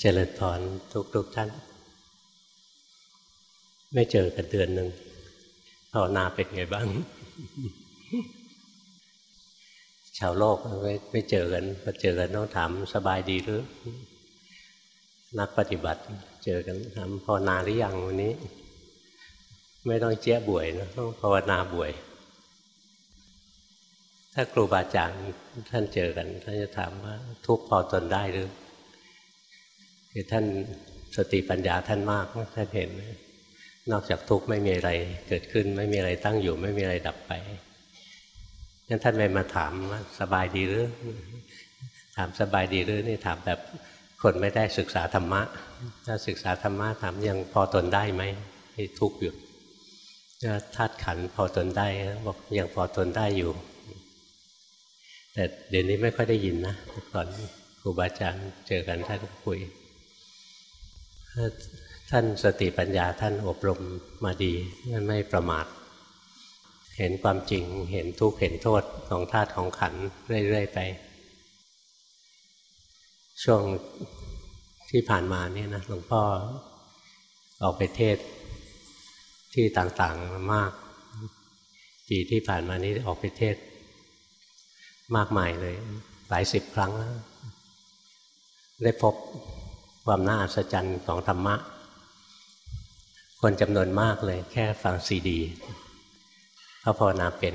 เจริญพรทุกทุกท่าน ไม่เจอกันเดือนหนึ่งภาวนาเป็นไงบ้าง ชาวโลกไม่ไม่เจอกันพอเจอกันต้องถามสบายดีหรือ นักปฏิบัติ เจอกันถามภาวนาหรือยังวันนี้ ไม่ต้องเจ๊บ่วยนะต้องภาวนาบ่วย ถ้าครูบาอาจารย์ท่านเจอกันท่านจะถามว่า ทุกพอทนได้หรือ คือท่านสติปัญญาท่านมากท่านเห็น นอกจากทุกข์ไม่มีอะไรเกิดขึ้น ไม่มีอะไรตั้งอยู่ ไม่มีอะไรดับไปงั้นท่านไม่มาถามว่าสบายดีหรือ ถามสบายดีหรือนี่ถามแบบคนไม่ได้ศึกษาธรรมะ ถ้าศึกษาธรรมะถามยังพอทนได้ไหมที่ทุกข์อยู่ธาตุขันพอทนได้บอกยังพอทนได้อยู่ แต่เดี๋ยวนี้ไม่ค่อยได้ยินนะก่อนครูบาอาจารย์เจอกันท่านคุย ท่านสติปัญญาท่านอบรมมาดีไม่ประมาท เห็นความจริงเห็นทุกข์เห็นโทษของธาตุของขันเรื่อยๆไป ช่วงที่ผ่านมานี่นะหลวงพ่อออกไปเทศที่ต่างๆมาก ปีที่ผ่านมานี้ออกไปเทศ มากมายเลย หลายสิบครั้งแล้วได้พบ ความน่าอัศจรรย์ของธรรมะ คนจำนวนมากเลย แค่ฟังซีดีเขาภาวนาเป็น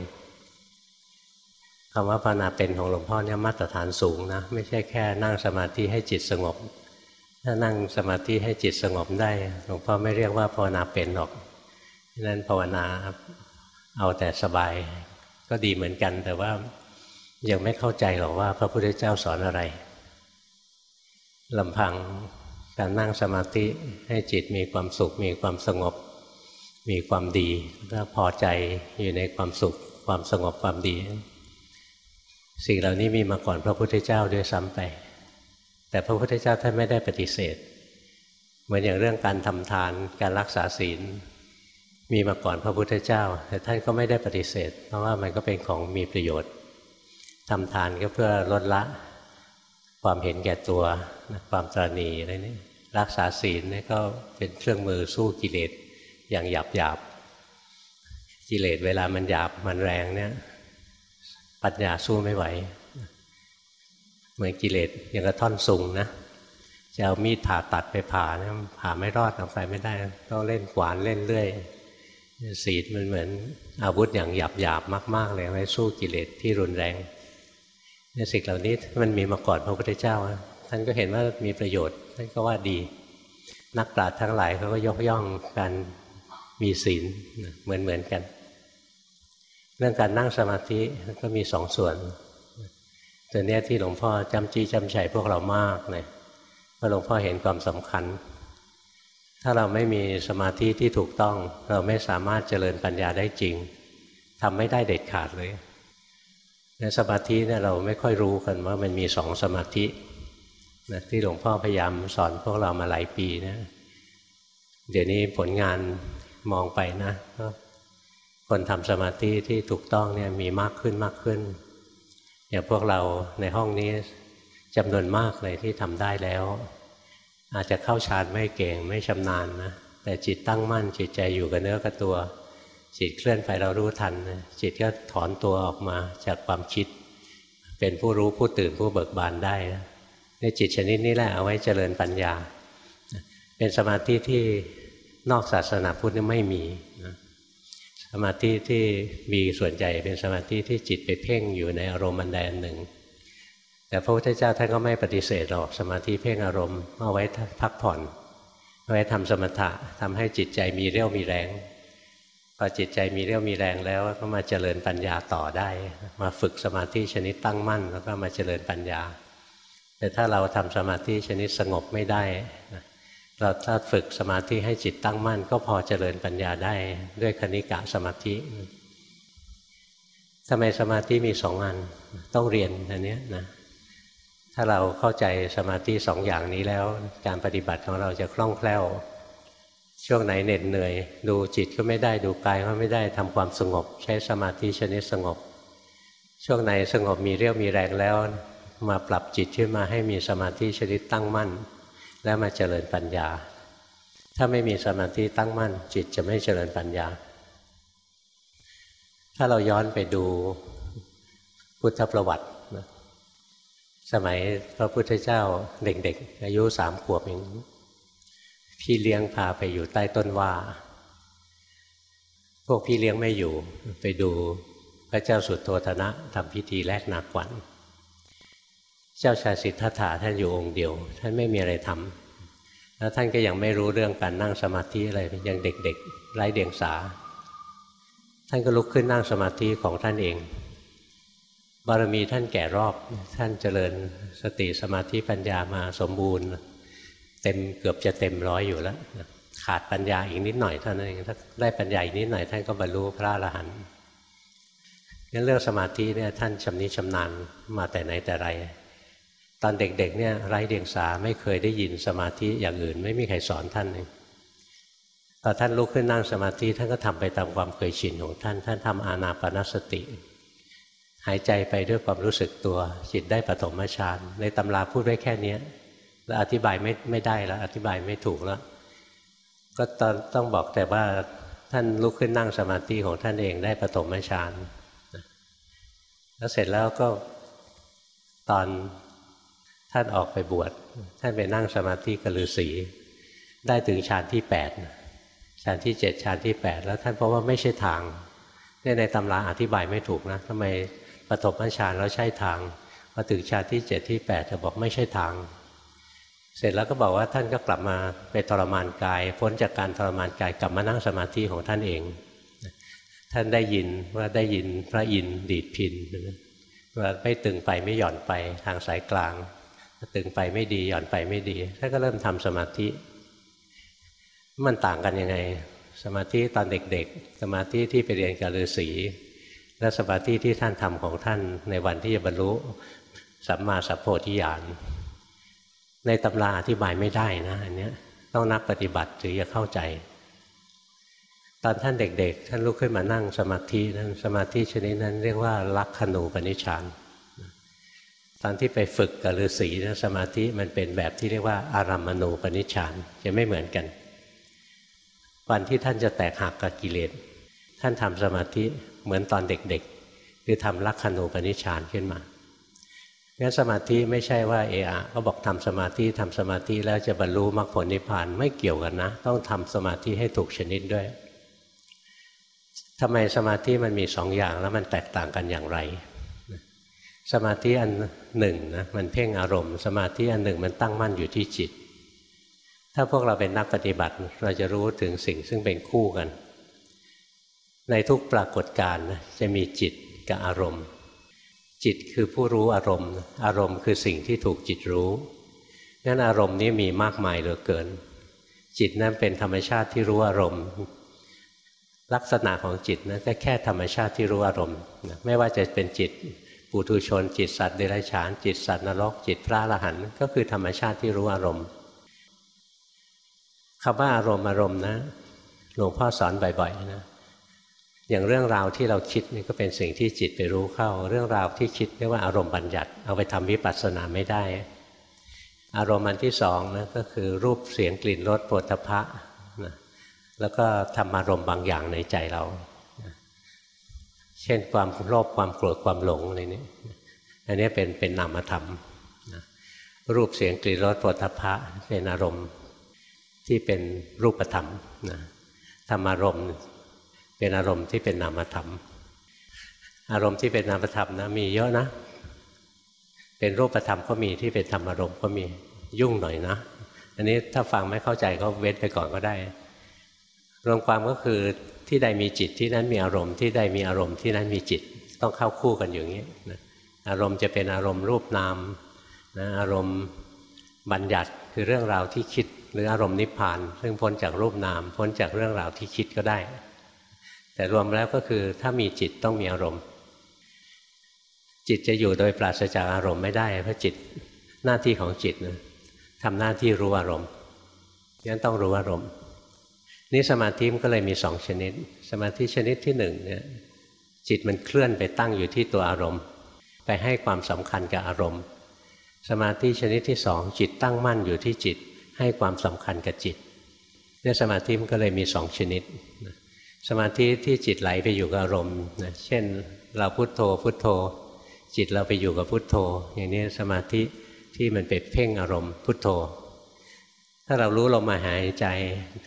คำว่าภาวนาเป็นของหลวงพ่อเนี่ยมาตรฐานสูงนะ ไม่ใช่แค่นั่งสมาธิให้จิตสงบ ถ้านั่งสมาธิให้จิตสงบได้ หลวงพ่อไม่เรียกว่าภาวนาเป็นหรอกนั้นภาวนาเอาแต่สบายก็ดีเหมือนกัน แต่ว่ายังไม่เข้าใจหรอกว่าพระพุทธเจ้าสอนอะไร ลำพังการนั่งสมาธิให้จิตมีความสุข มีความสงบ มีความดีก็พอใจอยู่ในความสุข ความสงบความดี สิ่งเหล่านี้มีมาก่อนพระพุทธเจ้าด้วยซ้ำไป แต่พระพุทธเจ้าท่านไม่ได้ปฏิเสธ เหมือนอย่างเรื่องการทำทานการรักษาศีล มีมาก่อนพระพุทธเจ้า แต่ท่านก็ไม่ได้ปฏิเสธ เพราะว่ามันก็เป็นของมีประโยชน์ทำทานก็เพื่อลดละ ความเห็นแก่ตัวความตรณีอะไรนี่รักษาศีลนี่ก็เป็นเครื่องมือสู้กิเลสอย่างหยาบหยาบกิเลสเวลามันหยาบมันแรงเนี่ย ปัญญาสู้ไม่ไหวเหมือนกิเลสอย่างกระท่อนสูงนะจะเอามีดผ่าตัดไปผ่าเนี่ยผ่าไม่รอดเอาไปไม่ได้ต้องเล่นขวานเล่นเรื่อยศีลมันเหมือนอาวุธอย่างหยาบหยาบมาก ๆ เลยไว้สู้กิเลสที่รุนแรง เนี่ยสิ่งเหล่านี้มันมีมาก่อนพระพุทธเจ้าท่านก็เห็นว่ามีประโยชน์ท่านก็ว่าดี นักปราชญ์ทั้งหลายเขาก็ยกย่องการมีศีลเหมือนเหมือนกัน เรื่องการนั่งสมาธิก็มีสองส่วนตัวนี้ยที่หลวงพ่อจำจี้จำชัยพวกเรามากเลยเพราะหลวงพ่อเห็นความสำคัญ ถ้าเราไม่มีสมาธิที่ถูกต้อง เราไม่สามารถเจริญปัญญาได้จริงทำไม่ได้เด็ดขาดเลย ในสมาธิเนี่ยเราไม่ค่อยรู้กันว่ามันมีสองสมาธินะที่หลวงพ่อพยายามสอนพวกเรามาหลายปีนะเดี๋ยวนี้ผลงานมองไปนะคนทำสมาธิที่ถูกต้องเนี่ยมีมากขึ้นมากขึ้นอย่างพวกเราในห้องนี้จำนวนมากเลยที่ทำได้แล้ว อาจจะเข้าฌานไม่เก่งไม่ชำนาญนะแต่จิตตั้งมั่นจิตใจอยู่กับเนื้อกับตัว จิตเคลื่อนไปเรารู้ทัน จิตก็ถอนตัวออกมาจากความคิด เป็นผู้รู้ผู้ตื่นผู้เบิกบานได้ในจิตชนิดนี้แหละเอาไว้เจริญปัญญา เป็นสมาธิที่นอกศาสนาพุทธนี่ไม่มีสมาธิที่มีส่วนใหญ่เป็นสมาธิที่จิตไปเพ่งอยู่ในอารมณ์อันใดอันหนึ่ง แต่พระพุทธเจ้าท่านก็ไม่ปฏิเสธหรอกสมาธิเพ่งอารมณ์เอาไว้พักผ่อนเอาไว้ทำสมถะทำให้จิตใจมีเรี่ยวมีแรง พอจิตใจมีเรี่ยวมีแรงแล้วก็มาเจริญปัญญาต่อได้ มาฝึกสมาธิชนิดตั้งมั่น แล้วก็มาเจริญปัญญา แต่ถ้าเราทำสมาธิชนิดสงบไม่ได้เราถ้าฝึกสมาธิให้จิตตั้งมั่น ก็พอเจริญปัญญาได้ ด้วยคณิกะสมาธิทำไมสมาธิมีสองอันต้องเรียนอันนี้นะถ้าเราเข้าใจสมาธิสองอย่างนี้แล้ว การปฏิบัติของเราจะคล่องแคล่ว ช่วงไหนเหน็ดเหนื่อย ดูจิตก็ไม่ได้ดูกายก็ไม่ได้ทำความสงบ ใช้สมาธิชนิดสงบ ช่วงไหนสงบมีเรี่ยวมีแรงแล้ว มาปรับจิตขึ้นมาให้มีสมาธิชนิดตั้งมั่น แล้วมาเจริญปัญญา ถ้าไม่มีสมาธิตั้งมั่น จิตจะไม่เจริญปัญญา ถ้าเราย้อนไปดูพุทธประวัติสมัยพระพุทธเจ้าเด็กๆ อายุสามขวบเอง พี่เลี้ยงพาไปอยู่ใต้ต้นว่า พวกพี่เลี้ยงไม่อยู่ ไปดูพระเจ้าสุดโทธนะทำพิธีแลกนาขวัญ เจ้าชายสิทธัตถะท่านอยู่องค์เดียว ท่านไม่มีอะไรทำแล้วท่านก็ยังไม่รู้เรื่องการนั่งสมาธิอะไรยังเด็กๆไร้เดียงสา ท่านก็ลุกขึ้นนั่งสมาธิของท่านเอง บารมีท่านแก่รอบ ท่านเจริญสติสมาธิปัญญามาสมบูรณ์ เต็มเกือบจะเต็มร้อยอยู่แล้วขาดปัญญาอีกนิดหน่อยเท่านั้นเองถ้าได้ปัญญาอีกนิดหน่อยท่านก็บรรลุพระอรหันต์งั้นเรื่องสมาธิเนี่ยท่านชำนิชำนาญมาแต่ไหนแต่ไร ตอนเด็กๆเนี่ยไร้เดียงสาไม่เคยได้ยินสมาธิอย่างอื่น ไม่มีใครสอนท่านเลยตอนท่านลุกขึ้นนั่งสมาธิท่านก็ทำไปตามความเคยชินของท่าน ท่านทำอานาปนสติ หายใจไปด้วยความรู้สึกตัวจิตได้ปฐมฌานในตำราพูดไว้แค่นี้ แล้วอธิบายไม่ไม่ได้แล้ว อธิบายไม่ถูกแล้ว ก็ตอนต้องบอกแต่ว่าท่านลุกขึ้นนั่งสมาธิของท่านเองได้ปฐมฌานแล้วเสร็จแล้วก็ตอนท่านออกไปบวชท่านไปนั่งสมาธิกับฤาษีได้ถึงฌานที่แปดฌานที่เจ็ดฌานที่แปดแล้วท่านเพราะว่าไม่ใช่ทางนในตำราอธิบายไม่ถูกนะทำไมปฐมฌานแล้วใช่ทางพอถึงฌานที่เจ็ดที่แปดจะบอกไม่ใช่ทาง เสร็จแล้วก็บอกว่าท่านก็กลับมาไปทรมานกาย พ้นจากการทรมานกายกลับมานั่งสมาธิของท่านเอง ท่านได้ยินว่าได้ยินพระอินทร์ดีดพินว่าไม่ตึงไปไม่หย่อนไปทางสายกลางตึงไปไม่ดีหย่อนไปไม่ดีท่านก็เริ่มทำสมาธิ มันต่างกันยังไง สมาธิตอนเด็กๆ สมาธิที่ไปเรียนกับฤาษีและสมาธิที่ท่านทำของท่านในวันที่จะบรรลุสัมมาสัพโพธิญาณ ในตำราอธิบายไม่ได้นะอันนี้ต้องนักปฏิบัติถึงจะเข้าใจ ตอนท่านเด็กๆ ท่านลุกขึ้นมานั่งสมาธินั้นสมาธิชนิดนั้นเรียกว่าลักขณูปนิชานตอนที่ไปฝึกกับฤาษีนะสมาธิมันเป็นแบบที่เรียกว่าอารัมมณูปนิชานจะไม่เหมือนกัน วันที่ท่านจะแตกหักกับกิเลสท่านทำสมาธิเหมือนตอนเด็กๆ คือทำลักขณูปนิชานขึ้นมา งั้นสมาธิไม่ใช่ว่าเออะก็บอกทำสมาธิทำสมาธิแล้วจะบรรลุมรรคผลนิพพานไม่เกี่ยวกันนะ ต้องทำสมาธิให้ถูกชนิดด้วยทำไมสมาธิมันมีสองอย่างแล้วมันแตกต่างกันอย่างไร สมาธิอันหนึ่งนะมันเพ่งอารมณ์ สมาธิอันหนึ่งมันตั้งมั่นอยู่ที่จิต ถ้าพวกเราเป็นนักปฏิบัติเราจะรู้ถึงสิ่งซึ่งเป็นคู่กัน ในทุกปรากฏการณ์จะมีจิตกับอารมณ์ จิตคือผู้รู้อารมณ์ อารมณ์คือสิ่งที่ถูกจิตรู้งั้นอารมณ์นี้มีมากมายเหลือเกิน จิตนั้นเป็นธรรมชาติที่รู้อารมณ์ ลักษณะของจิตนะก็แค่ธรรมชาติที่รู้อารมณ์ ไม่ว่าจะเป็นจิตปุถุชน จิตสัตว์เดรัจฉาน จิตสัตว์นรก จิตพระอรหันต์ก็คือธรรมชาติที่รู้อารมณ์คำว่าอารมณ์อารมณ์นะหลวงพ่อสอนบ่อยๆนะ อย่างเรื่องราวที่เราคิดนี่ก็เป็นสิ่งที่จิตไปรู้เข้า เรื่องราวที่คิดเรียกว่าอารมณ์บัญญัติ เอาไปทำวิปัสสนาไม่ได้ อารมณ์อันที่สองนะก็คือรูปเสียงกลิ่นรสโผฏฐะนะแล้วก็ทำอารมณ์บางอย่างในใจเรา เช่นความโลภความโกรธความหลงอะไรนี้อันนี้เป็นเป็นนามธรรมนะรูปเสียงกลิ่นรสโผฏฐะเป็นอารมณ์ที่เป็นรูปธรรมนะธรรมอารมณ์ เป็นอารมณ์ที่เป็นนามธรรม อารมณ์ที่เป็นนามธรรมนะมีเยอะนะ เป็นรูปธรรมก็มีที่เป็นธรรมอารมณ์ก็มียุ่งหน่อยนะ อันนี้ถ้าฟังไม่เข้าใจก็เว้นไปก่อนก็ได้ รวมความก็คือที่ใดมีจิตที่นั้นมีอารมณ์ที่ใดมีอารมณ์ที่นั้นมีจิตต้องเข้าคู่กันอย่างนี้นะอารมณ์จะเป็นอารมณ์รูปนามนะอารมณ์บัญญัติคือเรื่องราวที่คิด หรืออารมณ์นิพพาน ซึ่งพ้นจากรูปนาม พ้นจากเรื่องราวที่คิดก็ได้ แต่รวมแล้วก็คือถ้ามีจิตต้องมีอารมณ์ จิตจะอยู่โดยปราศจากอารมณ์ไม่ได้ เพราะจิตหน้าที่ของจิตนะทำหน้าที่รู้อารมณ์งั้นต้องรู้อารมณ์นี่สมาธิมันก็เลยมีสองชนิด สมาธิชนิดที่หนึ่งเนี่ยจิตมันเคลื่อนไปตั้งอยู่ที่ตัวอารมณ์ ไปให้ความสำคัญกับอารมณ์ สมาธิชนิดที่สองจิตตั้งมั่นอยู่ที่จิต ให้ความสำคัญกับจิตเนี่ยสมาธิมันก็เลยมีสองชนิด สมาธิที่จิตไหลไปอยู่กับอารมณ์นะเช่น เราพุโทโธพุโทโธ จิตเราไปอยู่กับพุโทโธ อย่างนี้สมาธิที่มันเป็นเพ่งอารมณ์พุโทโธ ถ้าเรารู้ลมหายใจ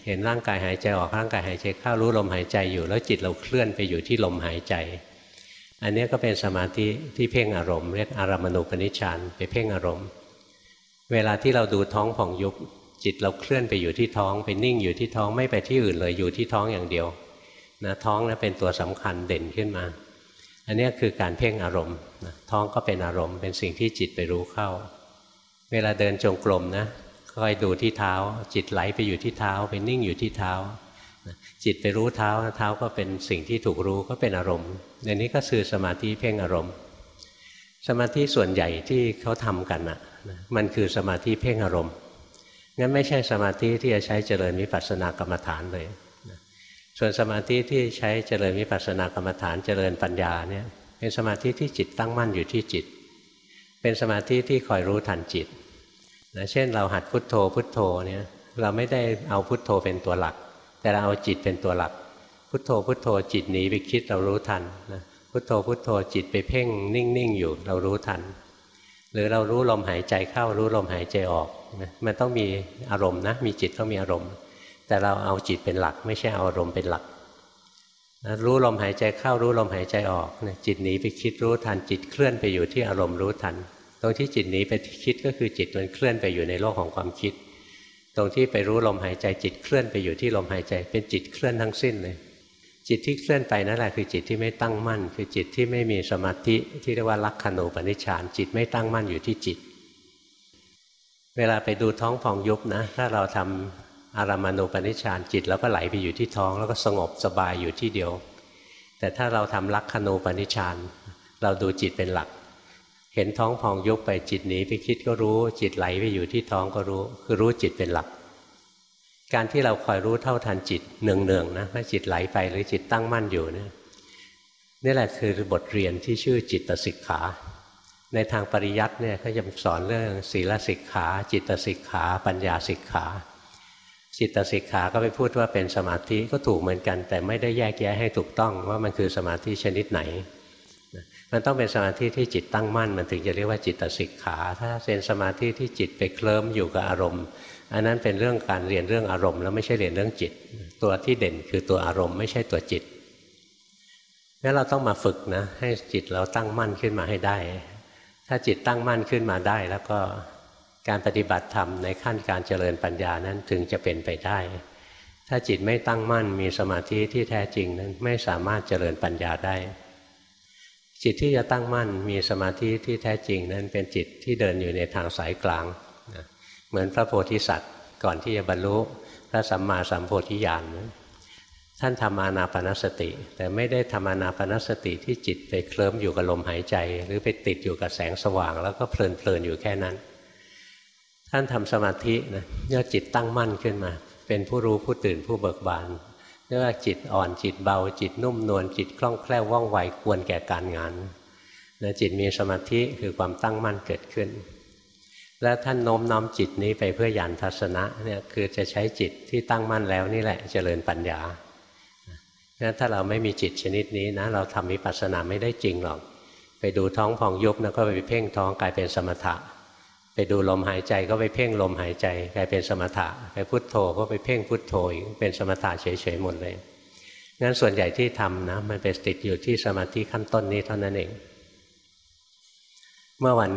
เห็นร่างกายหายใจออกร่างกายหายใจเข้ารู้ลมหายใจอยู่ แล้วจิตเราเคลื่อนไปอยู่ที่ลมหายใจ อันนี้ก็เป็นสมาธิที่เพ่งอารมณ์เรียกอารามณูปนิชฌานไปเพ่งอารมณ์ เวลาที่เราดูท้องผ่องยุบจิตเราเคลื่อนไปอยู่ที่ท้องไปนิ่งอยู่ที่ท้องไม่ไปที่อื่นเลยอยู่ที่ท้องอย่างเดียว นะท้องนะเป็นตัวสำคัญเด่นขึ้นมา อันนี้คือการเพ่งอารมณ์นะท้องก็เป็นอารมณ์ เป็นสิ่งที่จิตไปรู้เข้า เวลาเดินจงกรมนะคอยดูที่เท้า จิตไหลไปอยู่ที่เท้าไปนิ่งอยู่ที่เท้า จิตไปรู้เท้าเท้าก็เป็นสิ่งที่ถูกรู้ก็เป็นอารมณ์ในนี้ก็คือสมาธิเพ่งอารมณ์ สมาธิส่วนใหญ่ที่เขาทำกันนะมันคือสมาธิเพ่งอารมณ์งั้นไม่ใช่สมาธิที่จะใช้เจริญวิปัสสนากรรมฐานเลย ส่วนสมาธิที่ใช้เจริญวิปัสสนากรรมฐานเจริญปัญญาเนี่ยเป็นสมาธิที่จิตตั้งมั่นอยู่ที่จิต เป็นสมาธิที่คอยรู้ทันจิตนะเช่น เราหัดพุทโธพุทโธเนี่ยเราไม่ได้เอาพุทโธเป็นตัวหลัก แต่เราเอาจิตเป็นตัวหลัก พุทโธพุทโธจิตหนีไปคิดเรารู้ทันนะพุทโธพุทโธจิตไปเพ่งนิ่งๆอยู่เรารู้ทัน หรือเรารู้ลมหายใจเข้ารู้ลมหายใจออกมันต้องมีอารมณ์นะมีจิตต้องมีอารมณ์ แต่เราเอาจิตเป็นหลัก ไม่ใช่เอาอารมณ์เป็นหลักนะรู้ลมหายใจเข้ารู้ลมหายใจออกนะจิตหนีไปคิดรู้ทันจิตเคลื่อนไปอยู่ที่อารมณ์รู้ทัน ตรงที่จิตหนีไปคิดก็คือจิตมันเคลื่อนไปอยู่ในโลกของความคิด ตรงที่ไปรู้ลมหายใจจิตเคลื่อนไปอยู่ที่ลมหายใจ เป็นจิตเคลื่อนทั้งสิ้นเลยจิตที่เคลื่อนไปนั่นแหละคือจิตที่ไม่ตั้งมั่น คือจิตที่ไม่มีสมาธิที่เรียกว่าลักขณูปนิชฌานจิตไม่ตั้งมั่นอยู่ที่จิต เวลาไปดูท้องพองยุบนะ ถ้าเราทำ อารามานุปนิชานจิตแล้วก็ไหลไปอยู่ที่ท้อง แล้วก็สงบสบายอยู่ที่เดียว แต่ถ้าเราทำลักขณูปนิชานเราดูจิตเป็นหลัก เห็นท้องพองยุบไปจิตหนีไปคิดก็รู้ จิตไหลไปอยู่ที่ท้องก็รู้ คือรู้จิตเป็นหลัก การที่เราคอยรู้เท่าทันจิตเนืองๆนะว่าจิตไหลไปหรือจิตตั้งมั่นอยู่เนี่ยนี่แหละคือบทเรียนที่ชื่อจิตสิกขา ในทางปริยัติเนี่ยเขาจะสอนเรื่องศีลสิกขา จิตสิกขา ปัญญาสิกขา จิตสิกขาก็ไปพูดว่าเป็นสมาธิก็ถูกเหมือนกัน แต่ไม่ได้แยกแยะให้ถูกต้องว่ามันคือสมาธิชนิดไหน มันต้องเป็นสมาธิที่จิตตั้งมั่น มันถึงจะเรียกว่าจิตสิกขา ถ้าเป็นสมาธิที่จิตไปเคลิ้มอยู่กับอารมณ์ อันนั้นเป็นเรื่องการเรียนเรื่องอารมณ์แล้วไม่ใช่เรียนเรื่องจิต ตัวที่เด่นคือตัวอารมณ์ไม่ใช่ตัวจิตงั้นเราต้องมาฝึกนะให้จิตเราตั้งมั่นขึ้นมาให้ได้ ถ้าจิตตั้งมั่นขึ้นมาได้แล้วก็ การปฏิบัติธรรมในขั้นการเจริญปัญญานั้นถึงจะเป็นไปได้ ถ้าจิตไม่ตั้งมั่นมีสมาธิที่แท้จริงนั้นไม่สามารถเจริญปัญญาได้ จิตที่จะตั้งมั่นมีสมาธิที่แท้จริงนั้นเป็นจิตที่เดินอยู่ในทางสายกลางเหมือนพระโพธิสัตว์ก่อนที่จะบรรลุพระสัมมาสัมโพธิญาณท่านทำอานาปนสติ แต่ไม่ได้ทำอานาปนสติที่จิตไปเคลิ้มอยู่กับลมหายใจ หรือไปติดอยู่กับแสงสว่าง แล้วก็เพลินเพลินอยู่แค่นั้น ท่านทำสมาธินะเรียจิตตั้งมั่นขึ้นมา เป็นผู้รู้ผู้ตื่นผู้เบิกบานเรียกว่าจิตอ่อนจิตเบา จิตนุ่มนวลจิตคล่องแคล่วว่องไวควรแก่การงานนะจิตมีสมาธิคือความตั้งมั่นเกิดขึ้น และท่านโน้มน้อมจิตนี้ไปเพื่อยานทัศนะเนี่ยคือจะใช้จิตที่ตั้งมั่นแล้วนี่แหละเจริญปัญญางั้นถ้าเราไม่มีจิตชนิดนี้นะเราทำวิปัสสนาไม่ได้จริงหรอก ไปดูท้องพองยุบนะก็ไปเพ่งท้องกลายเป็นสมถะ ไปดูลมหายใจก็ไปเพ่งลมหายใจกลายเป็นสมถะไปพุทโธก็ไปเพ่งพุทโธอีกเป็นสมถะเฉยๆหมดเลยงั้นส่วนใหญ่ที่ทำนะมันเป็นติดอยู่ที่สมาธิขั้นต้นนี้เท่านั้นเอง เมื่อวัน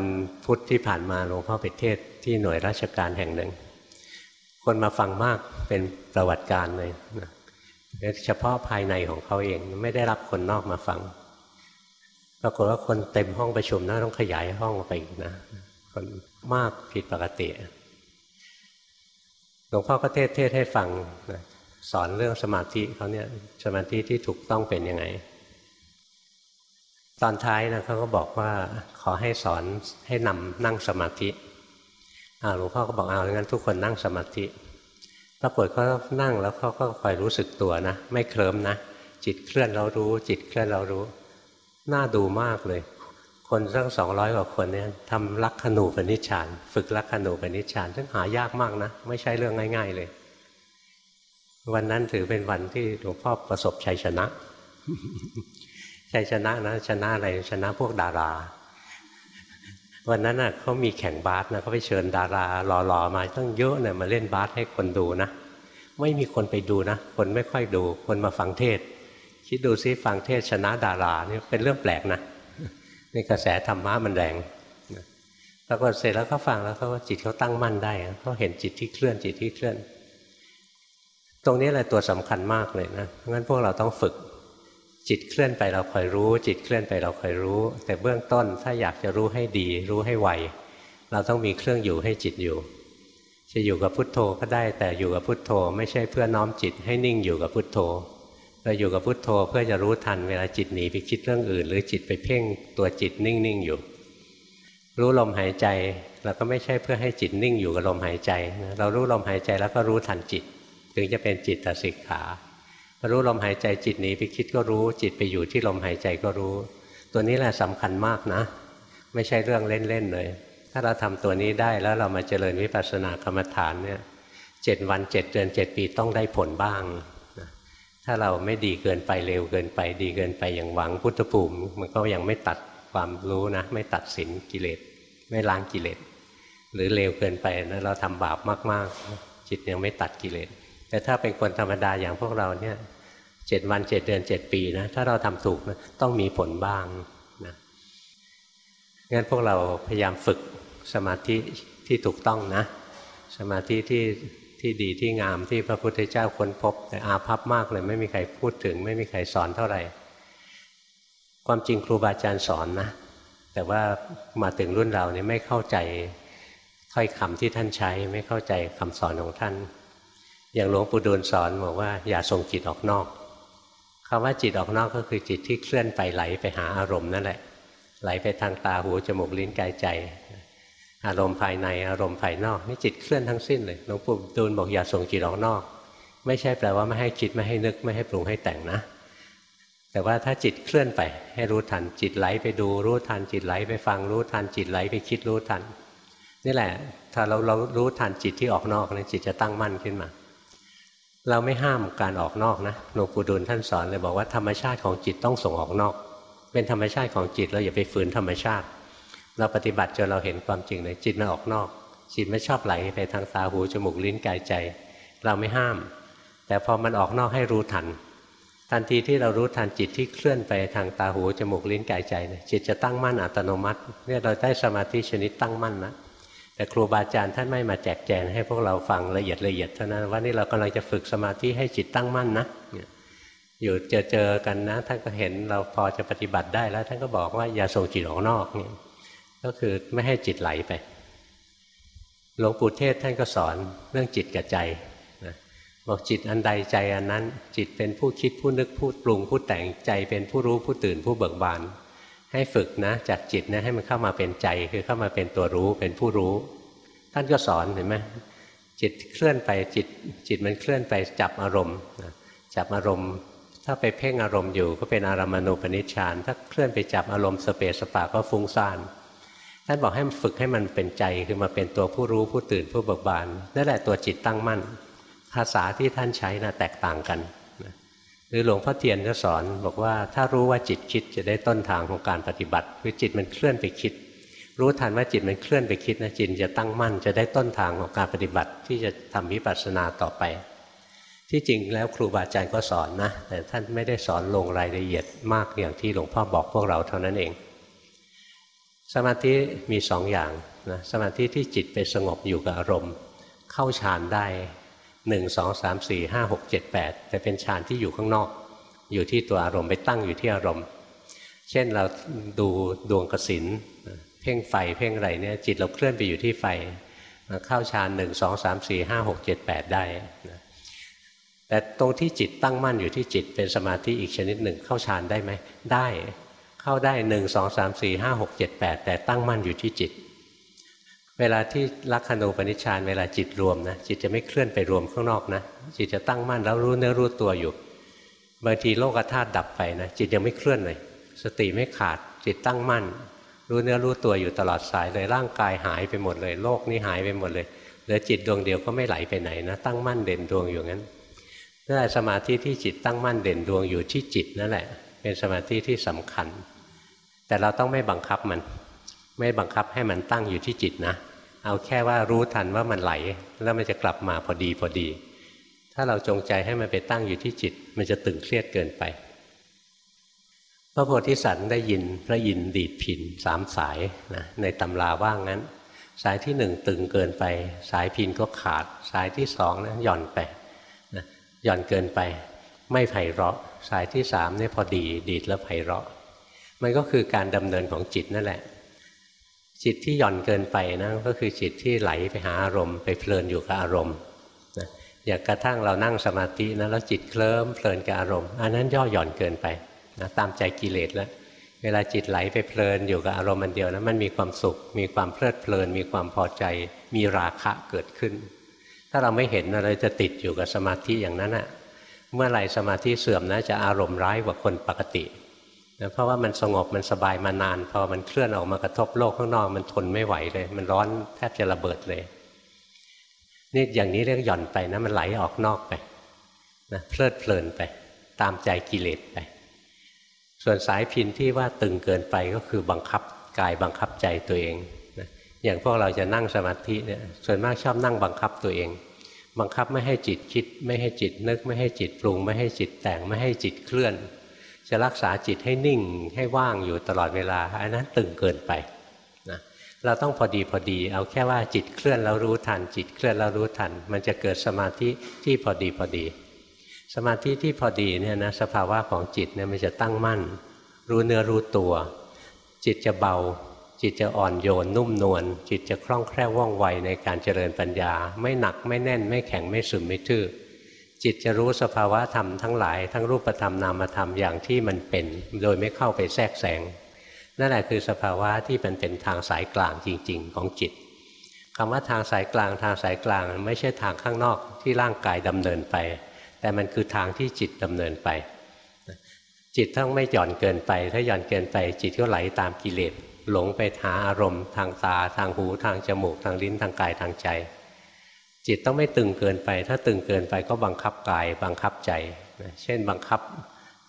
พุธที่ผ่านมาหลวงพ่อไปเทศที่หน่วยราชการแห่งหนึ่ง คนมาฟังมากเป็นประวัติการเลยนะเฉพาะภายในของเขาเองไม่ได้รับคนนอกมาฟังปรากฏว่าคนเต็มห้องประชุมนะต้องขยายห้องไปอีกนะคน มากผิดปกติหลวงพ่อก็เทศเทศให้ฟังนะสอนเรื่องสมาธิเขาเนี่ยสมาธิที่ถูกต้องเป็นยังไง ตอนท้ายนะเขาก็บอกว่าขอให้สอนให้นำนั่งสมาธิหลวงพ่อก็บอกเอางั้นทุกคนนั่งสมาธิปรากฏเขานั่งแล้วเขาก็คอยรู้สึกตัวนะ ไม่เคลิ้มนะ จิตเคลื่อนเรารู้ จิตเคลื่อนเรารู้ น่าดูมากเลย คนสักสองร้อยกว่าคนเนี่ยทำลักขณูปนิชฌาน ฝึกลักขณูปนิชฌานซึ่งหายากมากนะ ไม่ใช่เรื่องง่าย ๆ เลย วันนั้นถือเป็นวันที่หลวงพ่อประสบชัยชนะชัยชนะนะชนะอะไรชนะพวกดารา วันนั้นน่ะเขามีแข่งบาสนะเขาไปเชิญดาราหล่อๆมาตั้งเยอะเนี่ยมาเล่นบาสให้คนดูนะไม่มีคนไปดูนะ คนไม่ค่อยดู คนมาฟังเทศ คิดดูซิฟังเทศชนะดาราเนี่ยเป็นเรื่องแปลกนะ ในกระแสธรรมะมันแรงแล้วก็เสร็จแล้วเขาฟังแล้วเขาจิตเขาตั้งมั่นได้เขาเห็นจิตที่เคลื่อนจิตที่เคลื่อน ตรงนี้แหละตัวสำคัญมากเลยนะงั้นพวกเราต้องฝึก จิตเคลื่อนไปเราคอยรู้ จิตเคลื่อนไปเราคอยรู้ แต่เบื้องต้นถ้าอยากจะรู้ให้ดี รู้ให้ไวเราต้องมีเครื่องอยู่ให้จิตอยู่ จะอยู่กับพุทโธก็ได้ แต่อยู่กับพุทโธ ไม่ใช่เพื่อน้อมจิตให้นิ่งอยู่กับพุทโธ เราอยู่กับพุทโธเพื่อจะรู้ทันเวลาจิตหนีไปคิดเรื่องอื่น หรือจิตไปเพ่งตัวจิตนิ่งๆอยู่ รู้ลมหายใจเราก็ไม่ใช่เพื่อให้จิตนิ่งอยู่กับลมหายใจ เรารู้ลมหายใจแล้วก็รู้ทันจิต ถึงจะเป็นจิตตสิกขารู้ลมหายใจจิตหนีไปคิดก็รู้ จิตไปอยู่ที่ลมหายใจก็รู้ ตัวนี้แหละสำคัญมากนะ ไม่ใช่เรื่องเล่นๆเลย ถ้าเราทำตัวนี้ได้แล้วเรามาเจริญวิปัสสนากรรมฐานเนี่ยเจ็ดวันเจ็ดเดือนเจ็ดปีต้องได้ผลบ้าง ถ้าเราไม่ดีเกินไปเร็วเกินไป ดีเกินไปอย่างหวังพุทธภูมิ มันก็ยังไม่ตัดความรู้นะ ไม่ตัดสินกิเลสไม่ล้างกิเลสหรือเร็วเกินไปนะเราทำบาปมาก ๆ จิตยังไม่ตัดกิเลสแต่ถ้าเป็นคนธรรมดาอย่างพวกเราเนี่ยเจ็ดวันเจ็ดเดือนเจ็ดปีนะถ้าเราทำถูกนะต้องมีผลบ้างนะงั้นพวกเราพยายามฝึกสมาธิที่ถูกต้องนะ สมาธิที่ ที่ดีที่งามที่พระพุทธเจ้าค้นพบ แต่อาภัพมากเลยไม่มีใครพูดถึง ไม่มีใครสอนเท่าไหร่ ความจริงครูบาอาจารย์สอนนะ แต่ว่ามาถึงรุ่นเราเนี่ยไม่เข้าใจถ้อยคำที่ท่านใช้ไม่เข้าใจคำสอนของท่าน อย่างหลวงปู่ดูลสอนบอกว่า อย่าส่งจิตออกนอกคำว่าจิตออกนอกก็คือจิตที่เคลื่อนไปไหลไปหาอารมณ์นั่นแหละไหลไปทางตาหูจมูกลิ้นกายใจ อารมณ์ภายในอารมณ์ภายนอกนี่จิตเคลื่อนทั้งสิ้นเลยหลวงปู่ดูลบอกอย่าส่งจิตออกนอก ไม่ใช่แปลว่าไม่ให้คิดไม่ให้นึกไม่ให้ปรุงให้แต่งนะ แต่ว่าถ้าจิตเคลื่อนไปให้รู้ทันจิตไหลไปดูรู้ทันจิตไหลไปฟังรู้ทันจิตไหลไปคิดรู้ทัน นี่แหละ ถ้าเราเรารู้ทันจิตที่ออกนอกนะจิตจะตั้งมั่นขึ้นมา เราไม่ห้ามการออกนอกนะหลวงปู่ดูลท่านสอนเลยบอกว่าธรรมชาติของจิตต้องส่งออกนอก เป็นธรรมชาติของจิตเราอย่าไปฝืนธรรมชาติ เราปฏิบัติจนเราเห็นความจริงเลยจิตมันออกนอก จิตไม่ชอบไหลไปทางตาหูจมูกลิ้นกายใจ เราไม่ห้าม แต่พอมันออกนอกให้รู้ทัน ทันทีที่เรารู้ทันจิตที่เคลื่อนไปทางตาหูจมูกลิ้นกายใจเนี่ยจิตจะตั้งมั่นอัตโนมัติเนี่ยเราได้สมาธิชนิดตั้งมั่นนะแต่ครูบาอาจารย์ท่านไม่มาแจกแจงให้พวกเราฟังละเอียดละเอียดเท่านั้นว่านี่เรากำลังจะฝึกสมาธิให้จิตตั้งมั่นนะอยู่เจอเจอกันนะท่านก็เห็นเราพอจะปฏิบัติได้แล้ว ท่านก็บอกว่าอย่าส่งจิตออกนอกเนี่ย ก็คือไม่ให้จิตไหลไปหลวงปู่เทศท่านก็สอนเรื่องจิตกับใจนะบอกจิตอันใดใจอันนั้น จิตเป็นผู้คิดผู้นึกผู้ปรุงผู้แต่งใจเป็นผู้รู้ผู้ตื่นผู้เบิกบาน ให้ฝึกนะจากจิตนะให้มันเข้ามาเป็นใจคือเข้ามาเป็นตัวรู้เป็นผู้รู้ ท่านก็สอนเห็นไหมจิตเคลื่อนไปจิตจิตมันเคลื่อนไปจับอารมณ์จับอารมณ์ ถ้าไปเพ่งอารมณ์อยู่ก็เป็นอารามณูปนิชฌานถ้าเคลื่อนไปจับอารมณ์สเปสสปาก็ฟุ้งซ่าน ท่านบอกให้ฝึกให้มันเป็นใจคือมาเป็นตัวผู้รู้ผู้ตื่นผู้เบิกบานนั่นแหละตัวจิตตั้งมั่น ภาษาที่ท่านใช้นะ่ะแตกต่างกันหรือหลวงพ่อเทียนก็สอนบอกว่าถ้ารู้ว่าจิตคิดจะได้ต้นทางของการปฏิบัติ คือจิตมันเคลื่อนไปคิด รู้ทันว่าจิตมันเคลื่อนไปคิดนะจิตจะตั้งมั่นจะได้ต้นทางของการปฏิบัติ ที่จะทำวิปัสสนาต่อไป ที่จริงแล้วครูบาอาจารย์ก็สอนนะแต่ท่านไม่ได้สอนลงรายละเอียดมากอย่างที่หลวงพ่อบอกพวกเราเท่านั้นเอง สมาธิมีสองอย่างนะสมาธิที่จิตไปสงบอยู่กับอารมณ์ เข้าฌานได้หนึ่งสองสามสี่ห้าหกเจ็ดแปดแต่เป็นฌานที่อยู่ข้างนอก อยู่ที่ตัวอารมณ์ไปตั้งอยู่ที่อารมณ์ เช่นเราดูดวงกสินเพ่งไฟเพ่งอะไรเนี่ยจิตเราเคลื่อนไปอยู่ที่ไฟเข้าฌานหนึ่งสองสามสี่ห้าหกเจ็ดแปดได้นะแต่ตรงที่จิตตั้งมั่นอยู่ที่จิตเป็นสมาธิอีกชนิดหนึ่งเข้าฌานได้ไหมได้ เข้าได้หนึ่งสองสามสี่ห้าหกเจ็ดแปดแต่ตั้งมั่นอยู่ที่จิต เวลาที่ลักขณูปนิชฌานเวลาจิตรวมนะจิตจะไม่เคลื่อนไปรวมข้างนอกนะจิตจะตั้งมั่นแล้วรู้เนื้อรู้ตัวอยู่บางทีโลกธาตุดับไปนะจิตยังไม่เคลื่อนเลย สติไม่ขาดจิตตั้งมั่นรรู้เนื้อรู้ตัวอยู่ตลอดสายเลยร่างกายหายไปหมดเลย โลกนี้หายไปหมดเลยเหลือจิตดวงเดียวก็ไม่ไหลไปไหนนะตั้งมั่นเด่นดวงอยู่งั้นนั่นแหละสมาธิที่จิตตั้งมั่นเด่นดวงอยู่ที่จิตนั่นแหละ เป็นสมาธิที่สำคัญ แต่เราต้องไม่บังคับมัน ไม่บังคับให้มันตั้งอยู่ที่จิตนะ เอาแค่ว่ารู้ทันว่ามันไหล แล้วมันจะกลับมาพอดีพอดี ถ้าเราจงใจให้มันไปตั้งอยู่ที่จิต มันจะตึงเครียดเกินไป พระโพธิสัตว์ได้ยินพระยินดีดพินสามสายนะในตำราว่างั้น สายที่หนึ่งตึงเกินไป สายพินก็ขาด สายที่สองนะหย่อนไปนะหย่อนเกินไป ไม่ไพเราะ สายที่สามเนี่ยพอดีดีดแล้วไพเราะ มันก็คือการดำเนินของจิตนั่นแหละ จิตที่หย่อนเกินไปนะก็คือจิตที่ไหลไปหาอารมณ์ไปเพลินอยู่กับอารมณ์นะอย่างกระทั่งเรานั่งสมาธินะแล้วจิตเคลิ้มเพลินกับอารมณ์อันนั้นย่อหย่อนเกินไปนะตามใจกิเลสแล้วเวลาจิตไหลไปเพลินอยู่กับอารมณ์มันเดียวนะมันมีความสุข มีความเพลิดเพลิน มีความพอใจ มีราคะเกิดขึ้น ถ้าเราไม่เห็นเราจะติดอยู่กับสมาธิอย่างนั้นอะ เมื่อไหร่สมาธิเสื่อมนะจะอารมณ์ร้ายกว่าคนปกตินะเพราะว่ามันสงบมันสบายมานาน พอมันเคลื่อนออกมากระทบโลกข้างนอกมันทนไม่ไหวเลย มันร้อนแทบจะระเบิดเลยนี่อย่างนี้เรียกหย่อนไปนะมันไหลออกนอกไปนะเพลิดเพลินไป ตามใจกิเลสไป ส่วนสายพินที่ว่าตึงเกินไปก็คือบังคับกายบังคับใจตัวเองนะอย่างพวกเราจะนั่งสมาธิเนี่ยส่วนมากชอบนั่งบังคับตัวเอง บังคับไม่ให้จิตคิด ไม่ให้จิตนึก ไม่ให้จิตปรุง ไม่ให้จิตแต่งไม่ให้จิตเคลื่อน จะรักษาจิตให้นิ่งให้ว่างอยู่ตลอดเวลาอันนั้นตึงเกินไปนะเราต้องพอดีพอดี เอาแค่ว่าจิตเคลื่อนแล้วรู้ทัน จิตเคลื่อนแล้วรู้ทัน มันจะเกิดสมาธิที่พอดีพอดี สมาธิที่พอดีเนี่ยนะสภาวะของจิตเนี่ยมันจะตั้งมั่น รู้เนื้อรู้ตัว จิตจะเบา จิตจะอ่อนโยนนุ่มนวลจิตจะคล่องแคล่วว่องไวในการเจริญปัญญา ไม่หนักไม่แน่น ไม่แข็งไม่ซึมไม่ทื่อจิตจะรู้สภาวะธรรมทั้งหลาย ทั้งรูปธรรมนามธรรมอย่างที่มันเป็น โดยไม่เข้าไปแทรกแซงนั่นแหละคือสภาวะที่มันเป็นทางสายกลางจริง ๆ ของจิตคำว่าทางสายกลางทางสายกลางไม่ใช่ทางข้างนอกที่ร่างกายดำเนินไป แต่มันคือทางที่จิตดำเนินไป จิตต้องไม่หย่อนเกินไป ถ้าหย่อนเกินไป จิตก็ไหลตามกิเลส หลงไปหาอารมณ์ทางตาทางหูทางจมูกทางลิ้นทางกายทางใจ จิตต้องไม่ตึงเกินไป ถ้าตึงเกินไปก็บังคับกาย บังคับใจ เช่นบังคับ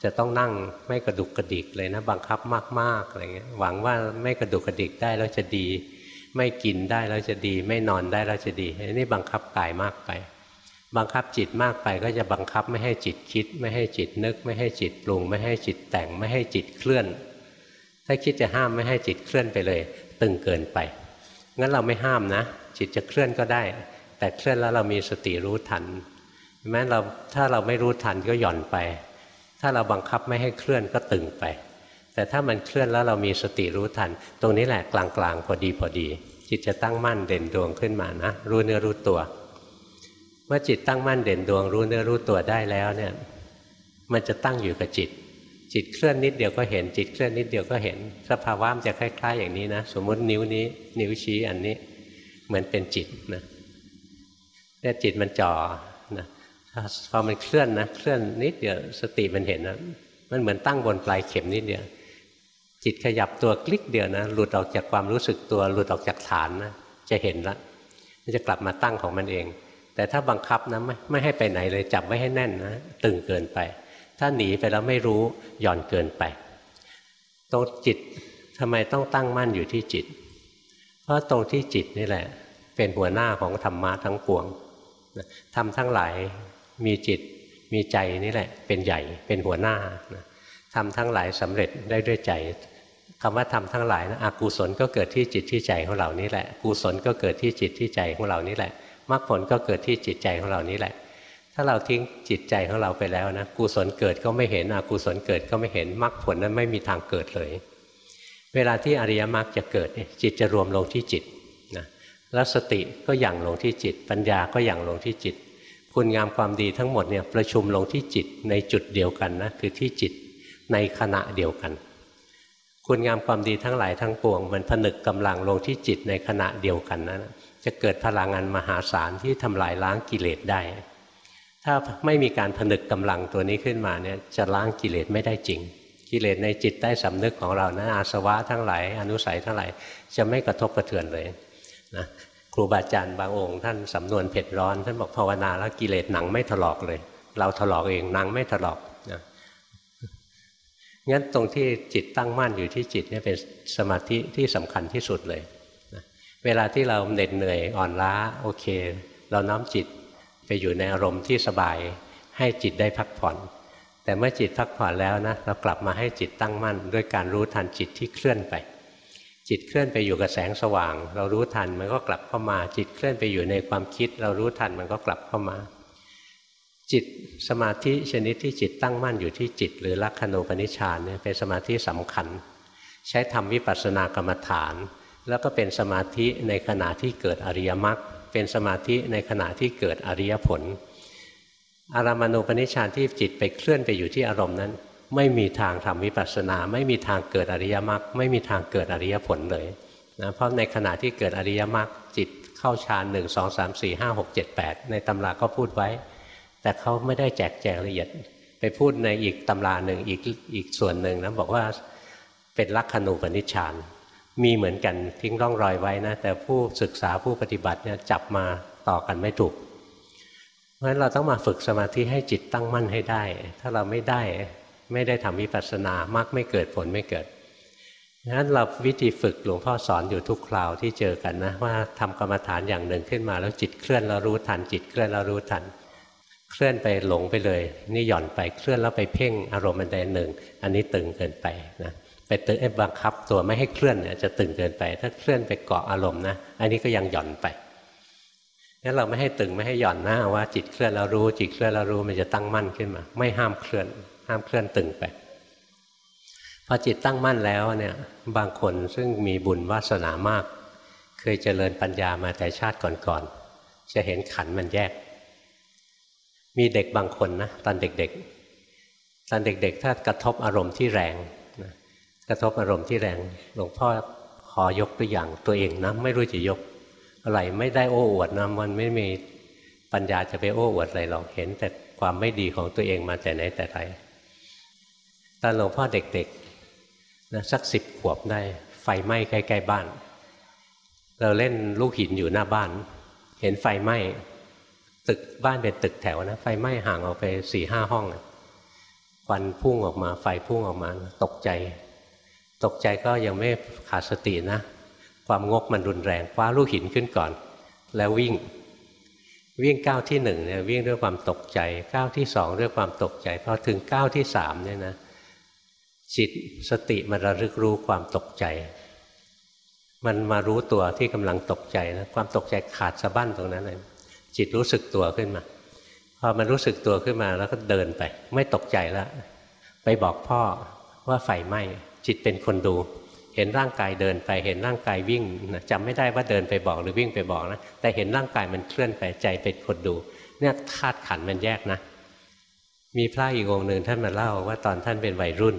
จะต้องนั่งไม่กระดุกกระดิกเลยนะ บังคับมากๆอะไรเงี้ยหวังว่าไม่กระดุกกระดิกได้แล้วจะดี ไม่กินได้แล้วจะดี ไม่นอนได้แล้วจะดีนี่บังคับกายมากไป บังคับจิตมากไปก็จะบังคับไม่ให้จิตคิด ไม่ให้จิตนึก ไม่ให้จิตปรุง ไม่ให้จิตแต่งไม่ให้จิตเคลื่อน ถ้าคิดจะห้ามไม่ให้จิตเคลื่อนไปเลย ตึงเกินไป งั้นเราไม่ห้ามนะ จิตจะเคลื่อนก็ได้ แต่เคลื่อนแล้วเรามีสติรู้ทันแม้เราถ้าเราไม่รู้ทันก็หย่อนไป ถ้าเราบังคับไม่ให้เคลื่อนก็ตึงไป แต่ถ้ามันเคลื่อนแล้วเรามีสติรู้ทัน ตรงนี้แหละกลางๆพอดีพอดี จิตจะตั้งมั่นเด่นดวงขึ้นมานะ รู้เนื้อรู้ตัว เมื่อจิตตั้งมั่นเด่นดวง รู้เนื้อรู้ตัวได้แล้วเนี่ย มันจะตั้งอยู่กับจิต จิตเคลื่อนนิดเดียวก็เห็นจิตเคลื่อนนิดเดียวก็เห็น สภาวะมันจะคล้าย ๆ อย่างนี้นะสมมตินิ้วนี้ นิ้วชี้อันนี้เหมือนเป็นจิตนะเนี่ยจิตมันจ่อนะพอมันเคลื่อนนะเคลื่อนนิดเดียวสติมันเห็นนะมันเหมือนตั้งบนปลายเข็มนิดเดียวจิตขยับตัวคลิกเดียวนะหลุดออกจากความรู้สึกตัวหลุดออกจากฐานนะจะเห็นละมันจะกลับมาตั้งของมันเอง แต่ถ้าบังคับนะไม่ไม่ให้ไปไหนเลยจับไว้ให้แน่นนะตึงเกินไป ถ้าหนีไปแล้วไม่รู้หย่อนเกินไปตรงจิตทำไมต้องตั้งมั่นอยู่ที่จิต เพราะตรงที่จิตนี่แหละ เป็นหัวหน้าของธรรมะทั้งปวงทำทั้งหลายมีจิตมีใจนี่แหละ เป็นใหญ่เป็นหัวหน้าทำทั้งหลายสำเร็จได้ด้วยใจคำว่าทำทั้งหลายนะอกุศลก็เกิดที่จิตที่ใจของเรานี่แหละกุศลก็เกิดที่จิตที่ใจของเรานี่แหละมรรคผลก็เกิดที่จิตใจของเรานี้แหละ ถ้าเราทิ้งจิตใจของเราไปแล้วนะกุศลเกิดก็ไม่เห็นอกุศลเกิดก็ไม่เห็นมรรคผลนั้นไม่มีทางเกิดเลย เวลาที่อริยมรรคจะเกิดจิตจะรวมลงที่จิตนะแล้วสติก็อย่างลงที่จิต ปัญญาก็อย่างลงที่จิต คุณงามความดีทั้งหมดเนี่ยประชุมลงที่จิตในจุดเดียวกันนะคือที่จิตในขณะเดียวกัน คุณงามความดีทั้งหลายทั้งปวง มันผนึกกำลังลงที่จิตในขณะเดียวกันนะจะเกิดพลังงานมหาศาลที่ทำลายล้างกิเลสได้ ถ้าไม่มีการผนึกกำลังตัวนี้ขึ้นมาเนี่ยจะล้างกิเลสไม่ได้จริง กิเลสในจิตใต้สำนึกของเรานะอาสวะทั้งหลายอนุสัยทั้งหลายจะไม่กระทบกระเทือนเลยนะครูบาอาจารย์บางองค์ ท่านสำนวนเผ็ดร้อน ท่านบอกภาวนาแล้วกิเลสหนังไม่ถลอกเลย เราถลอกเองหนังไม่ถลอกนะงั้นตรงที่จิตตั้งมั่นอยู่ที่จิตเนี่ยเป็นสมาธิที่สำคัญที่สุดเลยนะเวลาที่เราเหน็ดเหนื่อยอ่อนล้าโอเค เราน้อมจิต ไปอยู่ในอารมณ์ที่สบายให้จิตได้พักผ่อน แต่เมื่อจิตพักผ่อนแล้วนะเรากลับมาให้จิตตั้งมั่น ด้วยการรู้ทันจิตที่เคลื่อนไป จิตเคลื่อนไปอยู่กับแสงสว่าง เรารู้ทันมันก็กลับเข้ามา จิตเคลื่อนไปอยู่ในความคิด เรารู้ทันมันก็กลับเข้ามา จิตสมาธิชนิดที่จิตตั้งมั่นอยู่ที่จิต หรือลักขณูปนิชานเนี่ยเป็นสมาธิสำคัญ ใช้ทำวิปัสสนากรรมฐาน แล้วก็เป็นสมาธิในขณะที่เกิดอริยมรรค เป็นสมาธิในขณะที่เกิดอริยผล อารามณูปนิชฌานที่จิตไปเคลื่อนไปอยู่ที่อารมณ์นั้น ไม่มีทางทำวิปัสสนา ไม่มีทางเกิดอริยมรรคไม่มีทางเกิดอริยผลเลยนะเพราะในขณะที่เกิดอริยมรรคจิตเข้าฌานหนึ่งสองสามสี่ห้าหกเจ็ดแปดในตำราก็พูดไว้ แต่เขาไม่ได้แจกแจงละเอียด ไปพูดในอีกตำราหนึ่งอีกอีกส่วนหนึ่งนะบอกว่าเป็นลักขณูปนิชฌาน มีเหมือนกันทิ้งร่องรอยไว้นะแต่ผู้ศึกษาผู้ปฏิบัติเนี่ยจับมาต่อกันไม่ถูกเพราะฉะนั้นเราต้องมาฝึกสมาธิให้จิตตั้งมั่นให้ได้ ถ้าเราไม่ได้ไม่ได้ทำวิปัสสนามักไม่เกิดผลไม่เกิดดังนั้นเราวิธีฝึกหลวงพ่อสอนอยู่ทุกคราวที่เจอกันนะว่าทำกรรมฐานอย่างหนึ่งขึ้นมาแล้วจิตเคลื่อนเรารู้ทันจิตเคลื่อนเรารู้ทัน เคลื่อนไปหลงไปเลย นี่หย่อนไปเคลื่อนแล้วไปเพ่งอารมณ์อันใดหนึ่ง อันนี้ตึงเกินไปนะ ไปตึงไอ้บังคับ ตัวไม่ให้เคลื่อนเนี่ยจะตึงเกินไป ถ้าเคลื่อนไปเกาะอารมณ์นะ อันนี้ก็ยังหย่อนไปงั้นเราไม่ให้ตึงไม่ให้หย่อนนะว่าจิตเคลื่อนเรารู้ จิตเคลื่อนเรารู้มันจะตั้งมั่นขึ้นมา ไม่ห้ามเคลื่อน ห้ามเคลื่อนตึงไปพอจิตตั้งมั่นแล้วเนี่ยบางคนซึ่งมีบุญวาสนามาก เคยเจริญปัญญามาแต่ชาติก่อนๆจะเห็นขันมันแยก มีเด็กบางคนนะตอนเด็กๆตอนเด็กๆ ถ้ากระทบอารมณ์ที่แรง ระทบอารมณ์ที่แรง หลวงพ่อขอยกตัวอย่างตัวเองนะไม่รู้จะยกอะไรไม่ได้โอ้อวดนะมันไม่มีปัญญาจะไปโอ้อวดอะไรหรอกเห็น แต่ความไม่ดีของตัวเองมาแต่ไหนแต่ไรตอนหลวงพ่อเด็กๆนะสักสิบขวบได้ ไฟไหม้ใกล้ๆบ้าน เราเล่นลูกหินอยู่หน้าบ้าน เห็นไฟไหม้ตึกบ้านเป็นตึกแถวนะไฟไหม้ห่างออกไปสี่ห้าห้องควันพุ่งออกมา ไฟพุ่งออกมา ตกใจ ตกใจก็ยังไม่ขาดสตินะ ความงกมันรุนแรงคว้าลูกหินขึ้นก่อน แล้ววิ่ง วิ่งก้าวที่หนึ่งเนี่ยวิ่งด้วยความตกใจก้าวที่สองด้วยความตกใจพอถึงก้าวที่สามเนี่ยนะจิตสติมันระลึกรู้ความตกใจ มันมารู้ตัวที่กำลังตกใจนะความตกใจขาดสะบั้นตรงนั้นเลยจิตรู้สึกตัวขึ้นมาพอมันรู้สึกตัวขึ้นมาแล้วก็เดินไป ไม่ตกใจแล้วไปบอกพ่อว่าไฟไหม้ จิตเป็นคนดู เห็นร่างกายเดินไปเห็นร่างกายวิ่งนะจำไม่ได้ว่าเดินไปบอกหรือวิ่งไปบอกนะแต่เห็นร่างกายมันเคลื่อนไปใจเป็นคนดู เนี่ยธาตุขันมันแยกนะ มีพระอีกองหนึ่งท่านมาเล่าว่าตอนท่านเป็นวัยรุ่น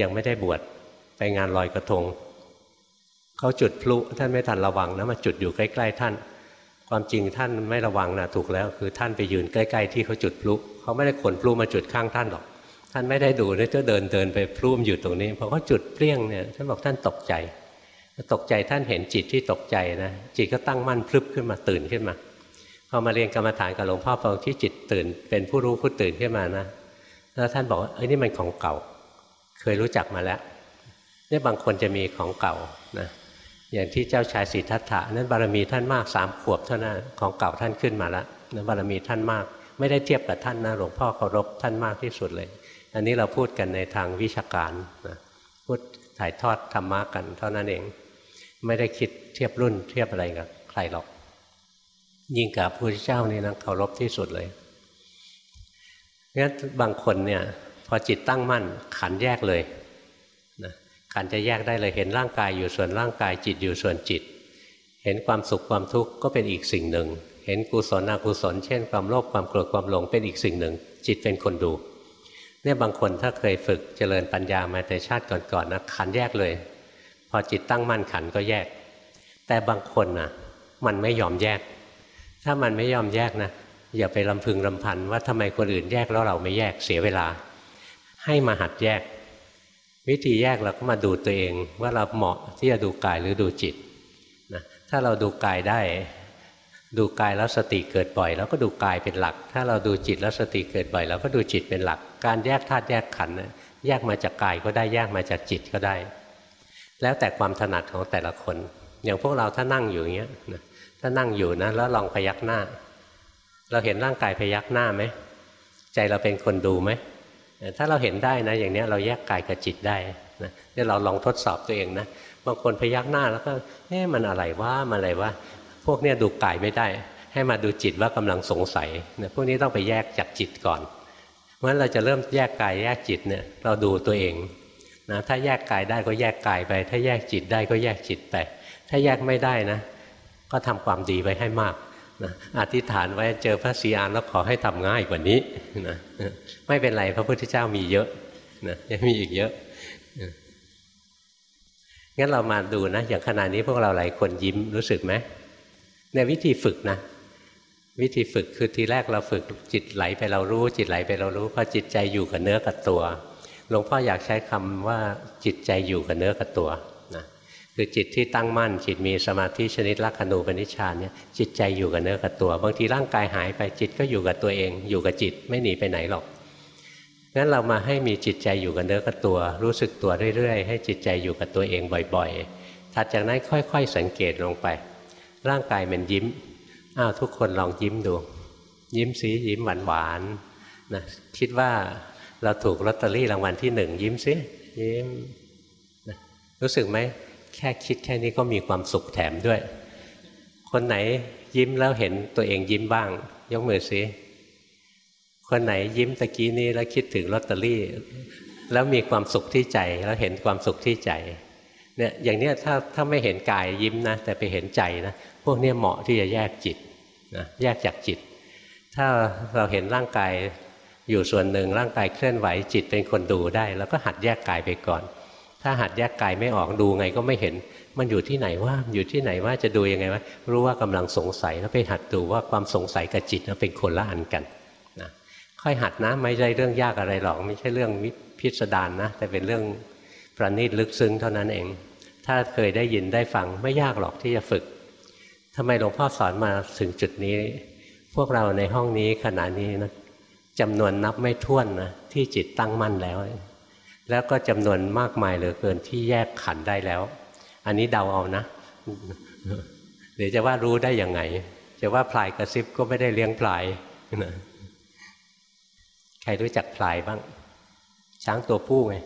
ยังไม่ได้บวชไปงานลอยกระทงเขาจุดพลุท่านไม่ทันระวังนะมาจุดอยู่ใกล้ ๆ ท่าน ความจริงท่านไม่ระวังนะถูกแล้ว คือท่านไปยืนใกล้ ๆ ที่เขาจุดพลุเขาไม่ได้ขนพลุมาจุดข้างท่านหรอก ท่านไม่ได้ดูเลยก็เดินเดินไปพลุ่มอยู่ตรงนี้พอเขาจุดเปรี้ยงเนี่ยท่านบอกท่านตกใจตกใจท่านเห็นจิตที่ตกใจนะจิตก็ตั้งมั่นพลึบขึ้นมาตื่นขึ้นมาพอมาเรียนกรรมฐานกับหลวงพ่อพอที่จิตตื่น เป็นผู้รู้ผู้ตื่นขึ้นมานะแล้วท่านบอกว่าเอ้ยนี่มันของเก่า เคยรู้จักมาแล้วเนี่ยบางคนจะมีของเก่านะอย่างที่เจ้าชายสิทธัตถะนั้นบารมีท่านมากสามขวบเท่านั้นของเก่าท่านขึ้นมาแล้วนั้นบารมีท่านมาก ไม่ได้เทียบกับท่านนะหลวงพ่อเคารพท่านมากที่สุดเลย อันนี้เราพูดกันในทางวิชาการนะพูดถ่ายทอดธรรมะกันเท่านั้นเอง ไม่ได้คิดเทียบรุ่นเทียบอะไรกับใครหรอก ยิ่งกับพระพุทธเจ้านี่นะเคารพที่สุดเลยงั้นบางคนเนี่ยพอจิตตั้งมั่นขันแยกเลยนะขันจะแยกได้เลยเห็นร่างกายอยู่ส่วนร่างกายจิตอยู่ส่วนจิต เห็นความสุขความทุกข์ก็เป็นอีกสิ่งหนึ่ง เห็นกุศลอกุศล เช่น ความโลภความโกรธความหลงเป็นอีกสิ่งหนึ่ง จิตเป็นคนดู เนี่ยบางคนถ้าเคยฝึกเจริญปัญญามาแต่ชาติก่อนๆนะขันแยกเลย พอจิตตั้งมั่นขันก็แยก แต่บางคนนะมันไม่ยอมแยก ถ้ามันไม่ยอมแยกนะอย่าไปลำพึงลำพันว่าทำไมคนอื่นแยกแล้วเราไม่แยกเสียเวลา ให้มาหัดแยก วิธีแยกเราก็มาดูตัวเองว่าเราเหมาะที่จะดูกายหรือดูจิตนะถ้าเราดูกายได้ ดูกายแล้วสติเกิดบ่อยเราก็ดูกายเป็นหลัก ถ้าเราดูจิตแล้วสติเกิดบ่อยเราก็ดูจิตเป็นหลัก การแยกธาตุแยกขันธ์แยกมาจากกายก็ได้แยกมาจากจิตก็ได้ แล้วแต่ความถนัดของแต่ละคน อย่างพวกเราถ้านั่งอยู่อย่างเงี้ยถ้านั่งอยู่นะแล้วลองพยักหน้า เราเห็นร่างกายพยักหน้าไหมใจเราเป็นคนดูไหมถ้าเราเห็นได้นะ อย่างนี้เราแยกกายกับจิตได้นะเดี๋ยวเราลองทดสอบตัวเองนะบางคนพยักหน้าแล้วก็เอ๊ะมันอะไรวะมันอะไรวะพวกเนี้ยดูกายไม่ได้ ให้มาดูจิตว่ากำลังสงสัยนะพวกนี้ต้องไปแยกจากจิตก่อน ราะฉะนั้นเราจะเริ่มแยกกายแยกจิตเนี่ยเราดูตัวเองนะถ้าแยกกายได้ก็แยกกายไป ถ้าแยกจิตได้ก็แยกจิตไป ถ้าแยกไม่ได้นะ ก็ทำความดีไว้ให้มากนะอธิษฐานไว้เจอพระศรีอานแล้วขอให้ทำง่ายกว่านี้นะไม่เป็นไรพระพุทธเจ้ามีเยอะนะยังมีอีกเยอะงั้นเรามาดูนะ อย่างขณะนี้พวกเราหลายคนยิ้มรู้สึกไหมในวิธีฝึกนะ วิธีฝึกคือทีแรกเราฝึกจิตไหลไปเรารู้ จิตไหลไปเรารู้พอจิตใจอยู่กับเนื้อกับตัวหลวงพ่ออยากใช้คำว่าจิตใจอยู่กับเนื้อกับตัวนะคือจิตที่ตั้งมั่น จิตมีสมาธิชนิดลักขณูปนิชฌานเนี่ยจิตใจอยู่กับเนื้อกับตัว บางทีร่างกายหายไปจิตก็อยู่กับตัวเอง อยู่กับจิตไม่หนีไปไหนหรอกงั้นเรามาให้มีจิตใจอยู่กับเนื้อกับตัว รู้สึกตัวเรื่อยๆ ให้จิตใจอยู่กับตัวเองบ่อยๆถัดจากนั้นค่อย ๆ สังเกตลงไป ร่างกายมันยิ้ม อ้าวทุกคนลองยิ้มดู ยิ้มสียิ้มหวานๆนนะคิดว่าเราถูกลอตเตอรี่รางวัลที่หนึ่งยิ้มซิยิ้มนะรู้สึกไหมแค่คิดแค่นี้ก็มีความสุขแถมด้วย คนไหนยิ้มแล้วเห็นตัวเองยิ้มบ้าง ยกมือซิคนไหนยิ้มตะกี้นี้แล้วคิดถึงลอตเตอรี่ แล้วมีความสุขที่ใจแล้วเห็นความสุขที่ใจเนี่ยอย่างเนี้ยถ้าถ้าไม่เห็นกายยิ้มนะแต่ไปเห็นใจนะ พวกนี้เหมาะที่จะแยกจิตนะแยกจากจิต ถ้าเราเห็นร่างกายอยู่ส่วนหนึ่งร่างกายเคลื่อนไหวจิตเป็นคนดูได้แล้วก็หัดแยกกายไปก่อน ถ้าหัดแยกกายไม่ออกดูไงก็ไม่เห็นมันอยู่ที่ไหนว่าอยู่ที่ไหนว่าจะดูยังไงว่ารู้ว่ากำลังสงสัยแล้วไปหัดดูว่าความสงสัยกับจิตเป็นคนละอันกันนะค่อยหัดนะไม่ใช่เรื่องยากอะไรหรอกไม่ใช่เรื่องพิสดารนนะแต่เป็นเรื่องประณีตลึกซึ้งเท่านั้นเอง ถ้าเคยได้ยินได้ฟังไม่ยากหรอกที่จะฝึก ทำไมหลวงพ่อสอนมาถึงจุดนี้ พวกเราในห้องนี้ขณะนี้นะจำนวนนับไม่ถ้วนนะที่จิตตั้งมั่นแล้ว แล้วก็จำนวนมากมายเหลือเกินที่แยกขันธ์ได้แล้ว อันนี้เดาเอานะ เดี๋ยวจะว่ารู้ได้ยังไง จะว่าพรายกระซิบก็ไม่ได้เลี้ยงพรายนะใครรู้จักพรายบ้าง ช้างตัวผู้ไง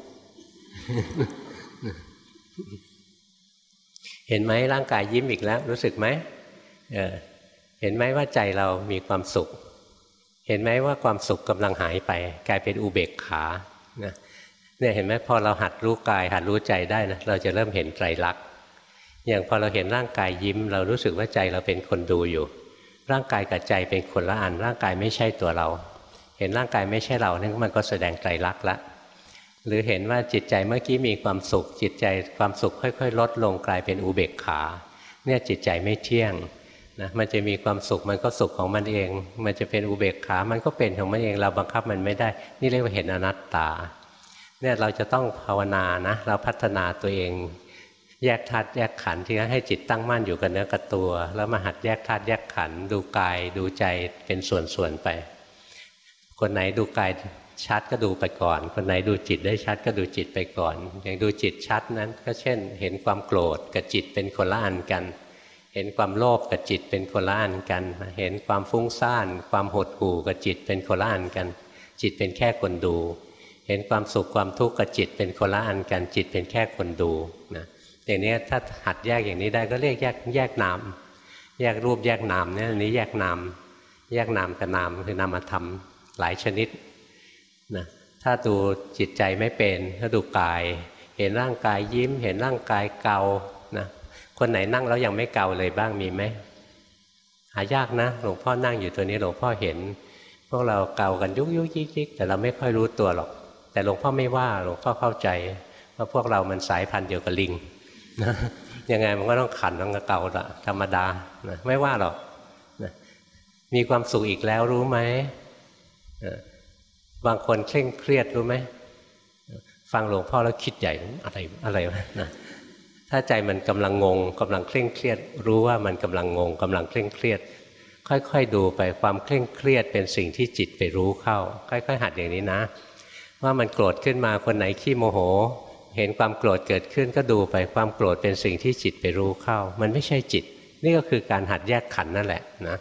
เห็นไหมร่างกายยิ้มอีกแล้ว รู้สึกไหม เห็นไหมว่าใจเรามีความสุข เห็นไหมว่าความสุขกำลังหายไป กลายเป็นอุเบกขานะเนี่ยเห็นไหมพอเราหัดรู้กาย หัดรู้ใจได้นะเราจะเริ่มเห็นไตรลักษณ์อย่างพอเราเห็นร่างกายยิ้ม เรารู้สึกว่าใจเราเป็นคนดูอยู่ ร่างกายกับใจเป็นคนละอัน ร่างกายไม่ใช่ตัวเรา เห็นร่างกายไม่ใช่เรานั่นมันก็แสดงไตรลักษณ์ละหรือเห็นว่าจิตใจเมื่อกี้มีความสุข จิตใจความสุขค่อย ๆ ลดลงกลายเป็นอุเบกขา เนี่ยจิตใจไม่เที่ยง นะมันจะมีความสุขมันก็สุขของมันเอง มันจะเป็นอุเบกขา มันก็เป็นของมันเองเราบังคับมันไม่ได้ นี่เรียกว่าเห็นอนัตตาเนี่ยเราจะต้องภาวนานะ เราพัฒนาตัวเอง แยกธาตุแยกขันธ์ที่ให้จิตตั้งมั่นอยู่กับเนื้อกับตัว แล้วมาหัดแยกธาตุแยกขันธ์ดูกายดูใจเป็นส่วนๆไป คนไหนดูกายชัดก็ดูไปก่อน คนไหนดูจิตได้ชัดก็ดูจิตไปก่อน อย่างดูจิตชัดนั้น ก็เช่น เห็นความโกรธกับจิตเป็นคนละอันกัน เห็นความโลภกับจิตเป็นคนละอันกัน เห็นความฟุ้งซ่าน ความหดหู่กับจิตเป็นคนละอันกัน จิตเป็นแค่คนดู เห็นความสุขความทุกข์กับจิตเป็นคนละอันกัน จิตเป็นแค่คนดูนะอย่างนี้ถ้าหัดแยกอย่างนี้ได้ก็เรียกแยกแยกนาม แยกรูปแยกนามเนี่ยอันนี้แยกนาม แยกนามกับนามคือนามธรรมหลายชนิดนะถ้าดูจิตใจไม่เป็นถ้าดูกาย เห็นร่างกายยิ้ม เห็นร่างกายเกานะ คนไหนนั่งแล้วยังไม่เกาเลยบ้างมีไหมหายากนะ หลวงพ่อนั่งอยู่ตัวนี้หลวงพ่อเห็น พวกเราเกากันยุกยุกยิกยิกแต่เราไม่ค่อยรู้ตัวหรอก แต่หลวงพ่อไม่ว่าหลวงพ่อเข้าใจว่าพวกเรามันสายพันธุ์เดียวกับลิงนะยังไงมันก็ต้องขันต้องเกาละธรรมดานะไม่ว่าหรอกนะมีความสุขอีกแล้วรู้ไหมบางคนเคร่งเครียดรู้ไหม ฟังหลวงพ่อแล้วคิดใหญ่อะไรอะไรนะ ถ้าใจมันกำลังงงกำลังเคร่งเครียด รู้ว่ามันกำลังงงกำลังเคร่งเครียด ค่อยๆดูไปความเคร่งเครียดเป็นสิ่งที่จิตไปรู้เข้า ค่อย ๆ หัดอย่างนี้นะ ว่ามันโกรธขึ้นมาคนไหนขี้โมโห เห็นความโกรธเกิดขึ้นก็ดูไปความโกรธเป็นสิ่งที่จิตไปรู้เข้า มันไม่ใช่จิต นี่ก็คือการหัดแยกขันนั่นแหละนะ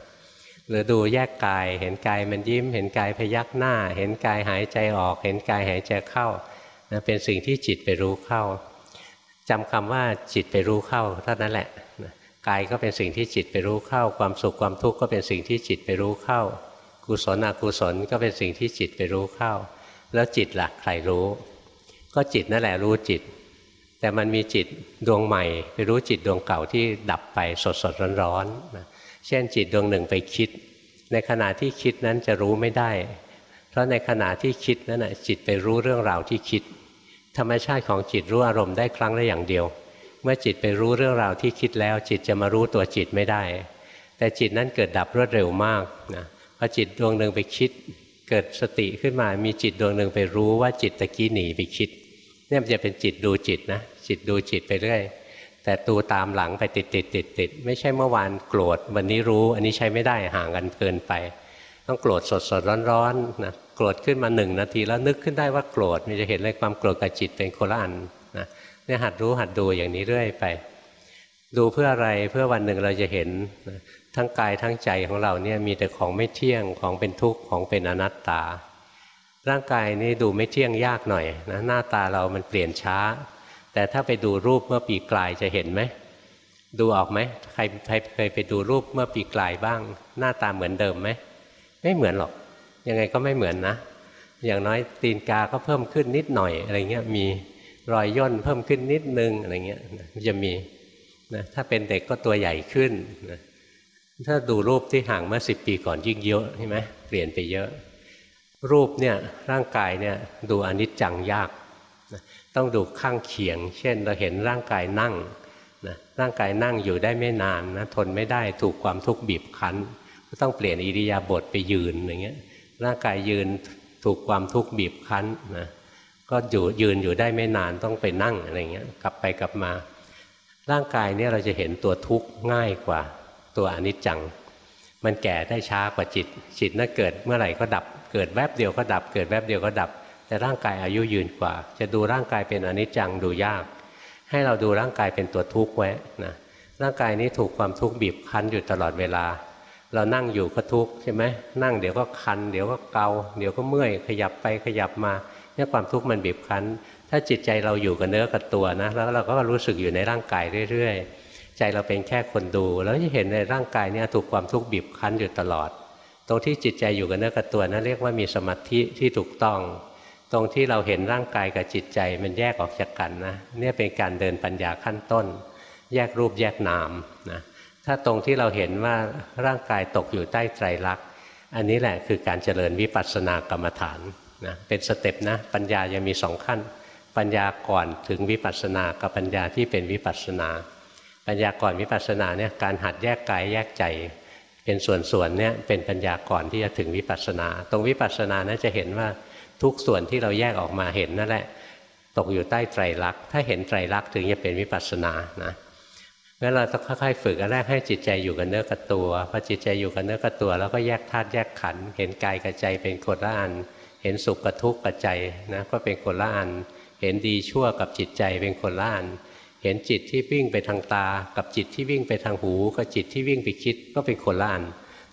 หรือดูแยกกาย เห็นกายมันยิ้ม เห็นกายพยักหน้า เห็นกายหายใจออก เห็นกายหายใจเข้านะเป็นสิ่งที่จิตไปรู้เข้า จำคำว่าจิตไปรู้เข้าเท่านั้นแหละกายก็เป็นสิ่งที่จิตไปรู้เข้า ความสุขความทุกข์ก็เป็นสิ่งที่จิตไปรู้เข้า กุศลอกุศลก็เป็นสิ่งที่จิตไปรู้เข้า แล้วจิตล่ะใครรู้ ก็จิตนั่นแหละรู้จิต แต่มันมีจิตดวงใหม่ ไปรู้จิตดวงเก่าที่ดับไปสดสดร้อนร้อนเช่นจิตดวงหนึ่งไปคิด ในขณะที่คิดนั้นจะรู้ไม่ได้ เพราะในขณะที่คิดนั้นจิตไปรู้เรื่องราวที่คิด ธรรมชาติของจิตรู้อารมณ์ได้ครั้งละอย่างเดียว เมื่อจิตไปรู้เรื่องราวที่คิดแล้ว จิตจะมารู้ตัวจิตไม่ได้ แต่จิตนั้นเกิดดับรวดเร็วมากนะพอจิตดวงหนึ่งไปคิด เกิดสติขึ้นมา มีจิตดวงหนึ่งไปรู้ว่าจิตตะกี้หนีไปคิด เนี่ยมันจะเป็นจิตดูจิตนะ จิตดูจิตไปเรื่อยแต่ตูตามหลังไปติดติดติดติดไม่ใช่เมื่อวานโกรธวันนี้รู้ อันนี้ใช้ไม่ได้ห่างกันเกินไป ต้องโกรธสดสดร้อนร้อนนะโกรธขึ้นมาหนึ่งนาทีแล้วนึกขึ้นได้ว่าโกรธมันจะเห็นเลยความโกรธกับจิตเป็นโคละอันนะเนี่ยหัดรู้หัดดูอย่างนี้เรื่อยไป ดูเพื่ออะไรเพื่อวันหนึ่งเราจะเห็นทั้งกายทั้งใจของเราเนี่ยมีแต่ของไม่เที่ยงของเป็นทุกข์ของเป็นอนัตตา ร่างกายนี่ดูไม่เที่ยงยากหน่อยนะหน้าตาเรามันเปลี่ยนช้า แต่ถ้าไปดูรูปเมื่อปีกลายจะเห็นไหมดูออกไหมใครใครเคยไปดูรูปเมื่อปีกลายบ้าง หน้าตาเหมือนเดิมไหม ไม่เหมือนหรอก ยังไงก็ไม่เหมือนนะ อย่างน้อยตีนกาก็เพิ่มขึ้นนิดหน่อยอะไรเงี้ยมีรอยย่นเพิ่มขึ้นนิดนึงอะไรเงี้ยจะมีนะถ้าเป็นเด็กก็ตัวใหญ่ขึ้นนะถ้าดูรูปที่ห่างเมื่อสิบปีก่อนยิ่งเยอะใช่ไหมเปลี่ยนไปเยอะ รูปเนี่ยร่างกายเนี่ยดูอนิจจังยากนะต้องดูข้างเคียง เช่นเราเห็นร่างกายนั่งนะร่างกายนั่งอยู่ได้ไม่นานนะทนไม่ได้ถูกความทุกข์บีบคั้น ต้องเปลี่ยนอิริยาบถไปยืนอย่างเงี้ยร่างกายยืนถูกความทุกข์บีบคั้นนะก็อยู่ยืนอยู่ได้ไม่นานต้องไปนั่งอะไรเงี้ยกลับไปกลับมา ร่างกายเนี่ยเราจะเห็นตัวทุกข์ง่ายกว่าตัวอนิจจัง มันแก่ได้ช้ากว่าจิต จิตน่าเกิดเมื่อไหร่ก็ดับ เกิดแวบเดียวก็ดับ เกิดแวบเดียวก็ดับ แต่ร่างกายอายุยืนกว่า จะดูร่างกายเป็นอนิจจังดูยาก ให้เราดูร่างกายเป็นตัวทุกข์ไว้นะร่างกายนี้ถูกความทุกข์บีบคั้นอยู่ตลอดเวลา เรานั่งอยู่ก็ทุกข์ใช่ไหมนั่งเดี๋ยวก็คัน เดี๋ยวก็เกา เดี๋ยวก็เมื่อย ขยับไปขยับมาเนี่ยความทุกข์มันบีบคั้น ถ้าจิตใจเราอยู่กับเนื้อกับตัวนะแล้วเราก็รู้สึกอยู่ในร่างกายเรื่อยๆ ใจเราเป็นแค่คนดู แล้วจะเห็นในร่างกายเนี่ยถูกความทุกข์บีบคั้นอยู่ตลอด ตรงที่จิตใจอยู่กับเนื้อกับตัวนะั้นเรียกว่ามีสมาธิที่ถูกต้อง ตรงที่เราเห็นร่างกายกับจิตใจมันแยกออกจากกันนะเนี่ยเป็นการเดินปัญญาขั้นต้น แยกรูปแยกนามนะ ถ้าตรงที่เราเห็นว่าร่างกายตกอยู่ใต้ไตรลักษณ์อันนี้แหละคือการเจริญวิปัสสนากรรมฐานนะเป็นสเต็ปนะปัญญายังมีสองขั้น ปัญญาก่อนถึงวิปัสสนากับปัญญาที่เป็นวิปัสสนา ปัญญาก่อนวิปัสสนาเนี่ยการหัดแยกกายแยกใจ เป็นส่วนๆเนี่ยเป็นปัญญาก่อนที่จะถึงวิปัสสนา ตรงวิปัสสนานะจะเห็นว่าทุกส่วนที่เราแยกออกมาเห็นนั่นแหละ ตกอยู่ใต้ไตรลักษณ์ถ้าเห็นไตรลักษณ์ถึงจะเป็นวิปัสสนานะ งั้นเราต้องค่อยๆฝึกอันแรกให้จิตใจอยู่กับเนื้อกับตัวพอจิตใจอยู่กับเนื้อกับตัว แล้วก็แยกธาตุแยกขันธ์เห็นกายกับใจเป็นคนละอัน เห็นสุขกับทุกข์กับใจนะก็เป็นคนละอัน เห็นดีชั่วกับจิตใจเป็นคนละอัน เห็นจิตที่วิ่งไปทางตา กับจิตที่วิ่งไปทางหูกับจิตที่วิ่งไปคิดก็เป็นคนละอัน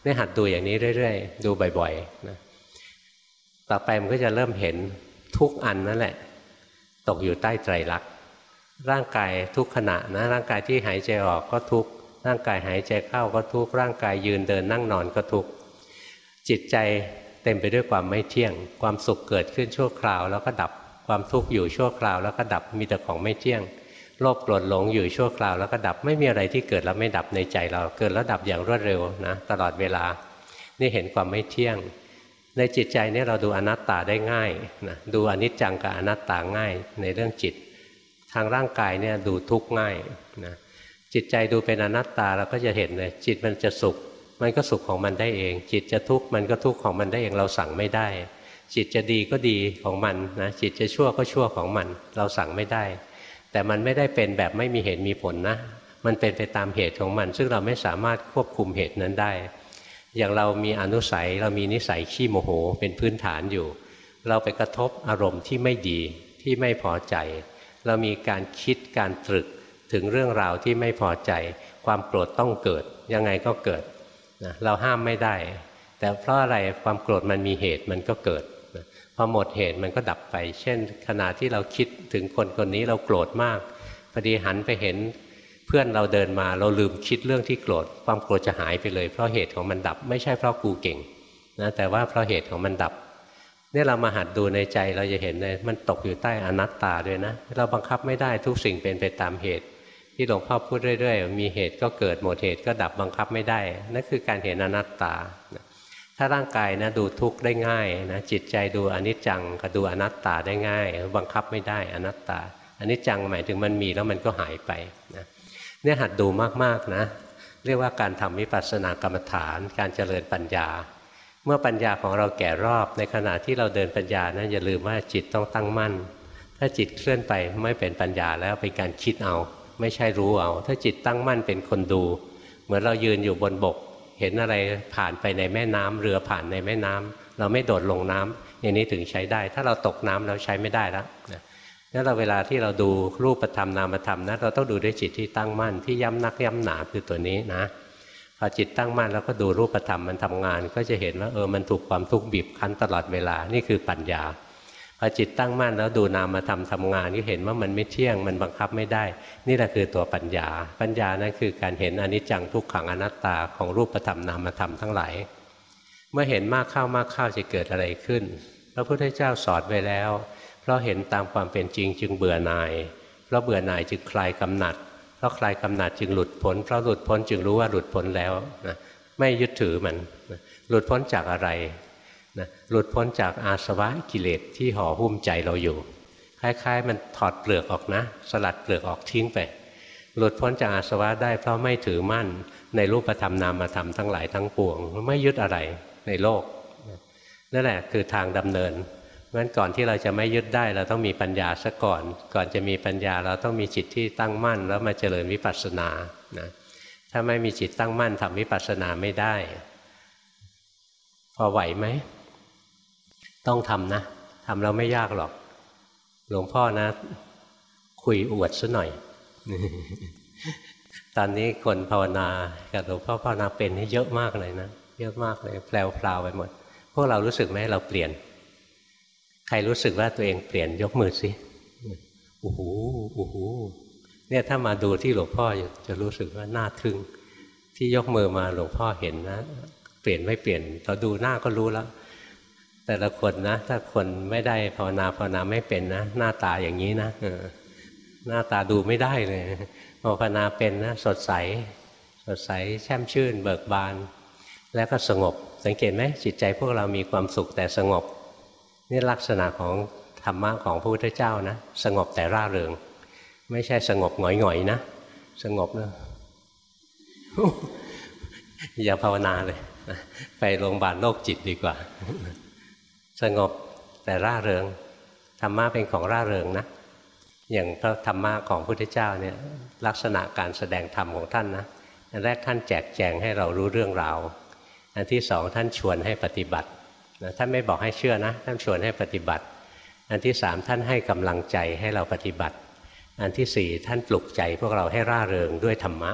นี่หัดดูอย่างนี้เรื่อยๆ ดูบ่อยๆนะต่อไปมันก็จะเริ่มเห็นทุกอันนั่นแหละ ตกอยู่ใต้ไตรลักษณ์ ร่างกายทุกขณะนะร่างกายที่หายใจออกก็ทุกร่างกายหายใจเข้าก็ทุกร่างกายยืนเดินนั่งนอนก็ทุกจิตใจเต็มไปด้วยความไม่เที่ยง ความสุขเกิดขึ้นชั่วคราวแล้วก็ดับความทุกข์อยู่ชั่วคราวแล้วก็ดับมีแต่ของไม่เที่ยงโลภโกรธหลงอยู่ชั่วคราวแล้วก็ดับไม่มีอะไรที่เกิดแล้วไม่ดับในใจเราเกิดแล้วดับอย่างรวดเร็วนะตลอดเวลา นี่เห็นความไม่เที่ยง ในจิตใจนี่เราดูอนัตตาได้ง่ายนะดูอนิจจังกับอนัตตาง่ายในเรื่องจิต ทางร่างกายเนี่ยดูทุกข์ง่ายนะจิตใจดูเป็นอนัตตาเราก็จะเห็นเลยจิตมันจะสุข มันก็สุขของมันได้เอง จิตจะทุกข์มันก็ทุกข์ของมันได้เองเราสั่งไม่ได้ จิตจะดีก็ดีของมันนะจิตจะชั่วก็ชั่วของมัน เราสั่งไม่ได้ แต่มันไม่ได้เป็นแบบไม่มีเหตุมีผลนะ มันเป็นไปตามเหตุของมัน ซึ่งเราไม่สามารถควบคุมเหตุนั้นได้ อย่างเรามีอนุสัยเรามีนิสัยขี้โมโหเป็นพื้นฐานอยู่ เราไปกระทบอารมณ์ที่ไม่ดีที่ไม่พอใจ เรามีการคิดการตรึกถึงเรื่องราวที่ไม่พอใจ ความโกรธต้องเกิด ยังไงก็เกิดนะเราห้ามไม่ได้ แต่เพราะอะไรความโกรธมันมีเหตุมันก็เกิดนะพอหมดเหตุมันก็ดับไป เช่น ขณะที่เราคิดถึงคนคนนี้เราโกรธมากพอดีหันไปเห็นเพื่อนเราเดินมาเราลืมคิดเรื่องที่โกรธความโกรธจะหายไปเลย เพราะเหตุของมันดับไม่ใช่เพราะกูเก่งนะแต่ว่าเพราะเหตุของมันดับ นี่ยเรามาหัดดูในใจเราจะเห็นเลยมันตกอยู่ใต้อนัตตาด้วยนะ เราบังคับไม่ได้ทุกสิ่งเป็นไปตามเหตุ ที่หลวงพ่อพูดเรื่อยๆ มีเหตุก็เกิดหมดเหตุก็ดับบังคับไม่ได้นั่นคือการเห็นอนัตตา ถ้าร่างกายนะดูทุกข์ได้ง่ายนะจิตใจดูอนิจจังกับดูอนัตตาได้ง่าย บังคับไม่ได้อนัตตาอนิจจังหมายถึงมันมีแล้วมันก็หายไปนะเนี่ยหัดดูมากๆนะ เรียกว่าการทำวิปัสสนากรรมฐาน การเจริญปัญญา เมื่อปัญญาของเราแก่รอบในขณะที่เราเดินปัญญานะอย่าลืมว่าจิตต้องตั้งมั่น ถ้าจิตเคลื่อนไปไม่เป็นปัญญาแล้วเป็นการคิดเอา ไม่ใช่รู้เอา ถ้าจิตตั้งมั่นเป็นคนดู เหมือนเรายืนอยู่บนบก เห็นอะไรผ่านไปในแม่น้ำเรือผ่านในแม่น้ำเราไม่โดดลงน้ำอย่างนี้ถึงใช้ได้ ถ้าเราตกน้ำเราใช้ไม่ได้แล้วนั่นเราเวลาที่เราดูรูปธรรมนามธรรมนะเราต้องดูด้วยจิตที่ตั้งมั่นที่ย้ำนักย้ำหนาคือตัวนี้นะ พอจิตตั้งมั่นแล้วก็ดูรูปธรรมมันทำงาน ก็จะเห็นว่าเออมันถูกความทุกข์บีบคั้นตลอดเวลานี่คือปัญญาพอจิตตั้งมั่นแล้วดูนามธรรมทำงานก็เห็นว่ามันไม่เที่ยงมันบังคับไม่ได้ นี่แหละคือตัวปัญญา ปัญญานั่นคือการเห็นอนิจจังทุกขังอนัตตาของรูปธรรมนามธรรมทั้งหลายเมื่อเห็นมากเข้ามากเข้าจะเกิดอะไรขึ้น พระพุทธเจ้าสอนไว้แล้ว เพราะเห็นตามความเป็นจริงจึงเบื่อหน่าย เพราะเบื่อหน่ายจึงคลายกำหนัด ราะคลายกำหนัดจึงหลุดพ้นเพราะหลุดพ้นจึงรู้ว่าหลุดพ้นแล้วนะไม่ยึดถือมันนะหลุดพ้นจากอะไรนะหลุดพ้นจากอาสวะกิเลสที่ห่อหุ้มใจเราอยู่ คล้ายๆ มันถอดเปลือกออกนะ สลัดเปลือกออกทิ้งไป หลุดพ้นจากอาสวะได้เพราะไม่ถือมั่น ในรูปธรรมนามธรรมทั้งหลายทั้งปวง ไม่ยึดอะไรในโลกนั่นแหละคือทางดำเนิน งั้นก่อนที่เราจะไม่ยึดได้เราต้องมีปัญญาซะก่อน ก่อนจะมีปัญญาเราต้องมีจิตที่ตั้งมั่น แล้วมาเจริญวิปัสสนานะถ้าไม่มีจิตตั้งมั่นทำวิปัสสนาไม่ได้ พอไหวไหม ต้องทำนะทำเราไม่ยากหรอก หลวงพ่อนะ คุยอวดซะหน่อย ตอนนี้คนภาวนากับหลวงพ่อภาวนาเป็นนี่เยอะมากเลยนะ เยอะมากเลยแปลวพลาวไปหมด พวกเรารู้สึกไหมเราเปลี่ยน ใครรู้สึกว่าตัวเองเปลี่ยนยกมือสิโอ้โหโอ้โหเนี่ยถ้ามาดูที่หลวงพ่อจะรู้สึกว่าน่าทึ่งที่ยกมือมาหลวงพ่อเห็นนะ เปลี่ยนไม่เปลี่ยนเราดูหน้าก็รู้แล้ว แต่ละคนนะ ถ้าคนไม่ได้ภาวนาภาวนาไม่เป็นนะ หน้าตาอย่างนี้นะหน้าตาดูไม่ได้เลยพอภาวนาเป็นนะ สดใส สดใสแช่มชื่น เบิกบาน แล้วก็สงบ สังเกตไหมจิตใจพวกเรามีความสุขแต่สงบ นี่ลักษณะของธรรมะของพระพุทธเจ้านะ สงบแต่ร่าเริง ไม่ใช่สงบหงอยๆนะ สงบนะอย่าภาวนาเลยไปโรงพยาบาลโรคจิตดีกว่า สงบแต่ร่าเริงธรรมะเป็นของร่าเริงนะอย่างพระธรรมะของพระพุทธเจ้าเนี่ยลักษณะการแสดงธรรมของท่านนะอันแรกท่านแจกแจงให้เรารู้เรื่องราวอันที่สองท่านชวนให้ปฏิบัติ ท่านไม่บอกให้เชื่อนะ ท่านชวนให้ปฏิบัติ อันที่สามท่านให้กำลังใจให้เราปฏิบัติ อันที่สี่ท่านปลุกใจพวกเราให้ร่าเริงด้วยธรรมะ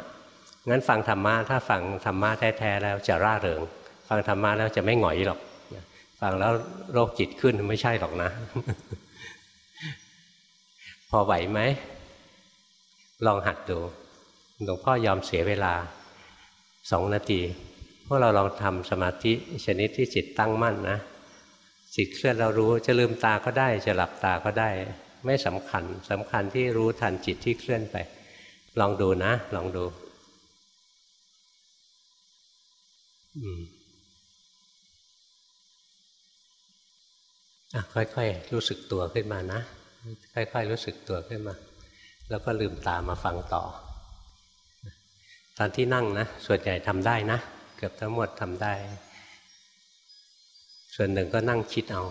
งั้นฟังธรรมะถ้าฟังธรรมะแท้ๆแล้วจะร่าเริง ฟังธรรมะแล้วจะไม่หงอยหรอกฟังแล้วโรคจิตขึ้นไม่ใช่หรอกนะ พอไหวไหมลองหัดดูหลวงพ่อยอมเสียเวลาสองนาที วกเราลองทำสมาธิชนิดที่จิตตั้งมั่นนะจิตเคลื่อนเรารู้จะลืมตาก็ได้จะหลับตาก็ได้ ไม่สำคัญสำคัญที่รู้ทันจิตที่เคลื่อนไป ลองดูนะลองดูอะค่อยๆรู้สึกตัวขึ้นมานะ ค่อยๆรู้สึกตัวขึ้นมา แล้วก็ลืมตามาฟังต่อ ตอนที่นั่งนะ ส่วนใหญ่ทำได้นะ เกือบทั้งหมดทำได้ ส่วนหนึ่งก็นั่งคิดเอา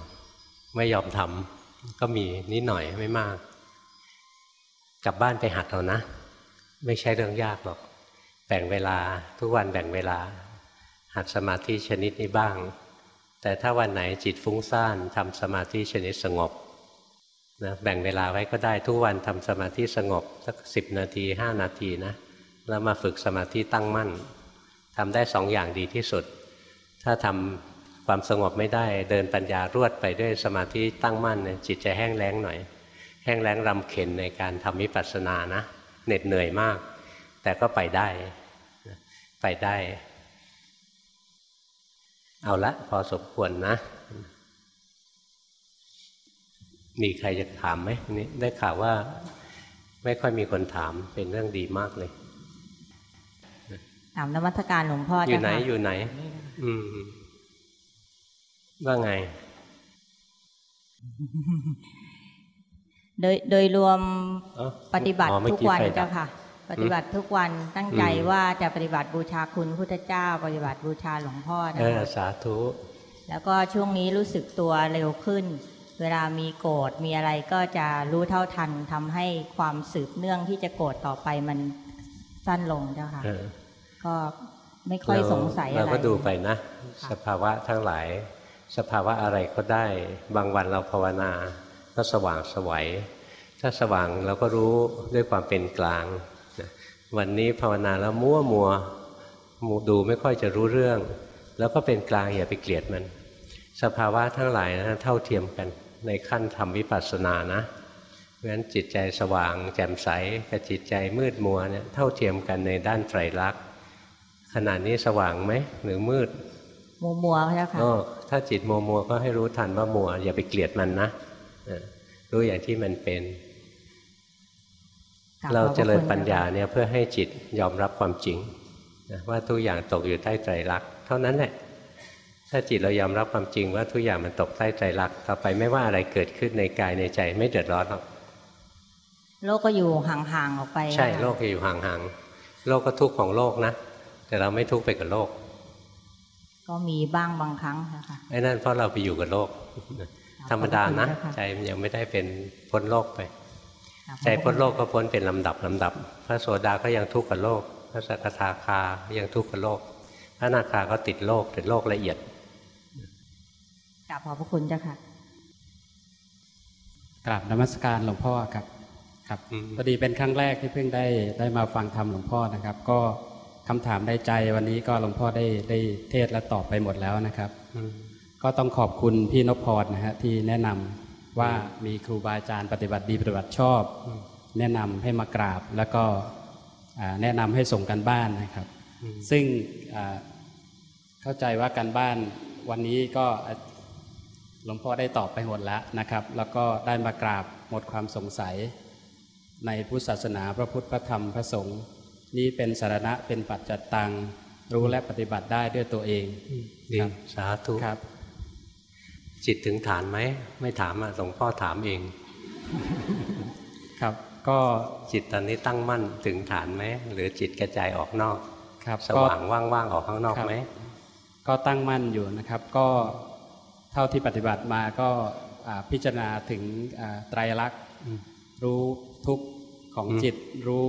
ไม่ยอมทำก็มีนิดหน่อยไม่มาก กลับบ้านไปหัดเอานะ ไม่ใช่เรื่องยากหรอก แบ่งเวลาทุกวันแบ่งเวลา หัดสมาธิชนิดนี้บ้าง แต่ถ้าวันไหนจิตฟุ้งซ่านทำสมาธิชนิดสงบนะแบ่งเวลาไว้ก็ได้ทุกวันทำสมาธิสงบสักสิบนาทีห้านาทีนะ แล้วมาฝึกสมาธิตั้งมั่น ทำได้สองอย่างดีที่สุด ถ้าทำความสงบไม่ได้เดินปัญญารวดไปด้วยสมาธิตั้งมั่นจิตจะแห้งแล้งหน่อย แห้งแล้งรำเข็นในการทำวิปัสสนานะเหน็ดเหนื่อยมาก แต่ก็ไปได้ไปได้ เอาละพอสมควรนะ มีใครจะถามไหมนี่ได้ข่าวว่าไม่ค่อยมีคนถามเป็นเรื่องดีมากเลยามนมัสการหลวงพ่ออเจ้ายู่ไหนค่ะอยู่ไหน อืมว่าไง โดยโดยรวมอ๋อปฏิบัติอ๋อเมื่อทุกกี้วันไฟดับเจ้าค่ะ ปฏิบัติทุกวันตั้งใจอืมว่าจะปฏิบัติบูชาคุณพุทธเจ้า ปฏิบัติบูชาหลวงพ่อนะเออคะสาธุ แล้วก็ช่วงนี้รู้สึกตัวเร็วขึ้น เวลามีโกรธมีอะไรก็จะรู้เท่าทันทำให้ความสืบเนื่องที่จะโกรธต่อไปมันสั้นลงเจ้าค่ะเออ ก็ไม่ค่อยสงสัยอะไรเราก็ดูไปนะค่ะสภาวะทั้งหลาย สภาวะอะไรก็ได้ บางวันเราภาวนา ก็สว่างสวัยถ้าสว่างเราก็รู้ด้วยความเป็นกลางนะวันนี้ภาวนาแล้วมัวมัวมัวดูไม่ค่อยจะรู้เรื่อง แล้วก็เป็นกลางอย่าไปเกลียดมัน สภาวะทั้งหลายนะเท่าเทียมกันในขั้นทำวิปัสสนานะเพราะฉะนั้นจิตใจสว่างแจ่มใสกับจิตใจมืดมัวเนี่ยเท่าเทียมกันในด้านไตรลักษณ์ ขณะนี้สว่างไหมหรือมืดมัวมัวๆเจ้าค่ะอ๋อถ้าจิตมัวมัวก็ให้รู้ทันว่ามัว อย่าไปเกลียดมันนะเออรู้อย่างที่มันเป็นกบเราขอบพะเจริญคุณปัญญาเจ้ค่ะเนี่ยเพื่อให้จิตยอมรับความจริงนะว่าทุกอย่างตกอยู่ใต้ไตรลักษณ์เท่านั้นแหละถ้าจิตเรายอมรับความจริงว่าทุกอย่างมันตกใต้ไตรลักษณ์ต่อไปไม่ว่าอะไรเกิดขึ้นในกายในใจไม่เดือดร้อนหรอกโลกก็อยู่ห่างๆออกไป ใช่ค่ะโลกจะอยู่ห่างๆโลกก็ทุกข์ของโลกนะ แต่เราไม่ทุกข์ไปกับโลก ก็มีบ้างบางครั้งนะคะไอ้นั่นเพราะเราไปอยู่กับโลก ธรรมดานะขอบคุณค่ะใจมันยังไม่ได้เป็นพ้นโลกไปครับใจพ้นโลกก็พ้นเป็นลำดับลำดับ พระโสดาก็ยังทุกข์กับโลก พระสกทาคายังทุกข์กับโลก พระอนาคาก็ติดโลกติดโลกละเอียดกราบขอบพระคุณเจ้าค่ะกราบนมัสการหลวงพ่อครับครับอืมพอดีเป็นครั้งแรกที่เพิ่งได้ได้มาฟังธรรมหลวงพ่อนะครับ ก็ คำถามในใจวันนี้ก็หลวงพ่อได้ได้เทศและตอบไปหมดแล้วนะครับอืมก็ต้องขอบคุณพี่นพพรนะฮะที่แนะนำว่ามีครูบาอาจารย์ปฏิบัติดีปฏิบัติชอบ แนะนำให้มากราบ แล้วก็อ่าแนะนำให้ส่งกันบ้านนะครับ ซึ่งอ่าเข้าใจว่าการบ้านวันนี้ก็หลวงพ่อได้ตอบไปหมดแล้วนะครับ แล้วก็ได้มากราบหมดความสงสัย ในพุทธศาสนาพระพุทธพระธรรมพระสงฆ์ นี้เป็นสารณะเป็นปัจจัตตัง รู้และปฏิบัติได้ด้วยตัวเองดีครับสาธุครับ จิตถึงฐานไหม ไม่ถามอะหลวงพ่อถามเอง ครับ ก็จิตตอนนี้ตั้งมั่นถึงฐานไหม หรือจิตกระจายออกนอก ครับสก็ว่างว่างๆออกข้างนอกครับไหมก็ตั้งมั่นอยู่นะครับ ก็เท่าที่ปฏิบัติมาก็อ่าพิจารณาถึงอ่าไตรลักษณ์รู้ทุกข์ของอืมจิตรู้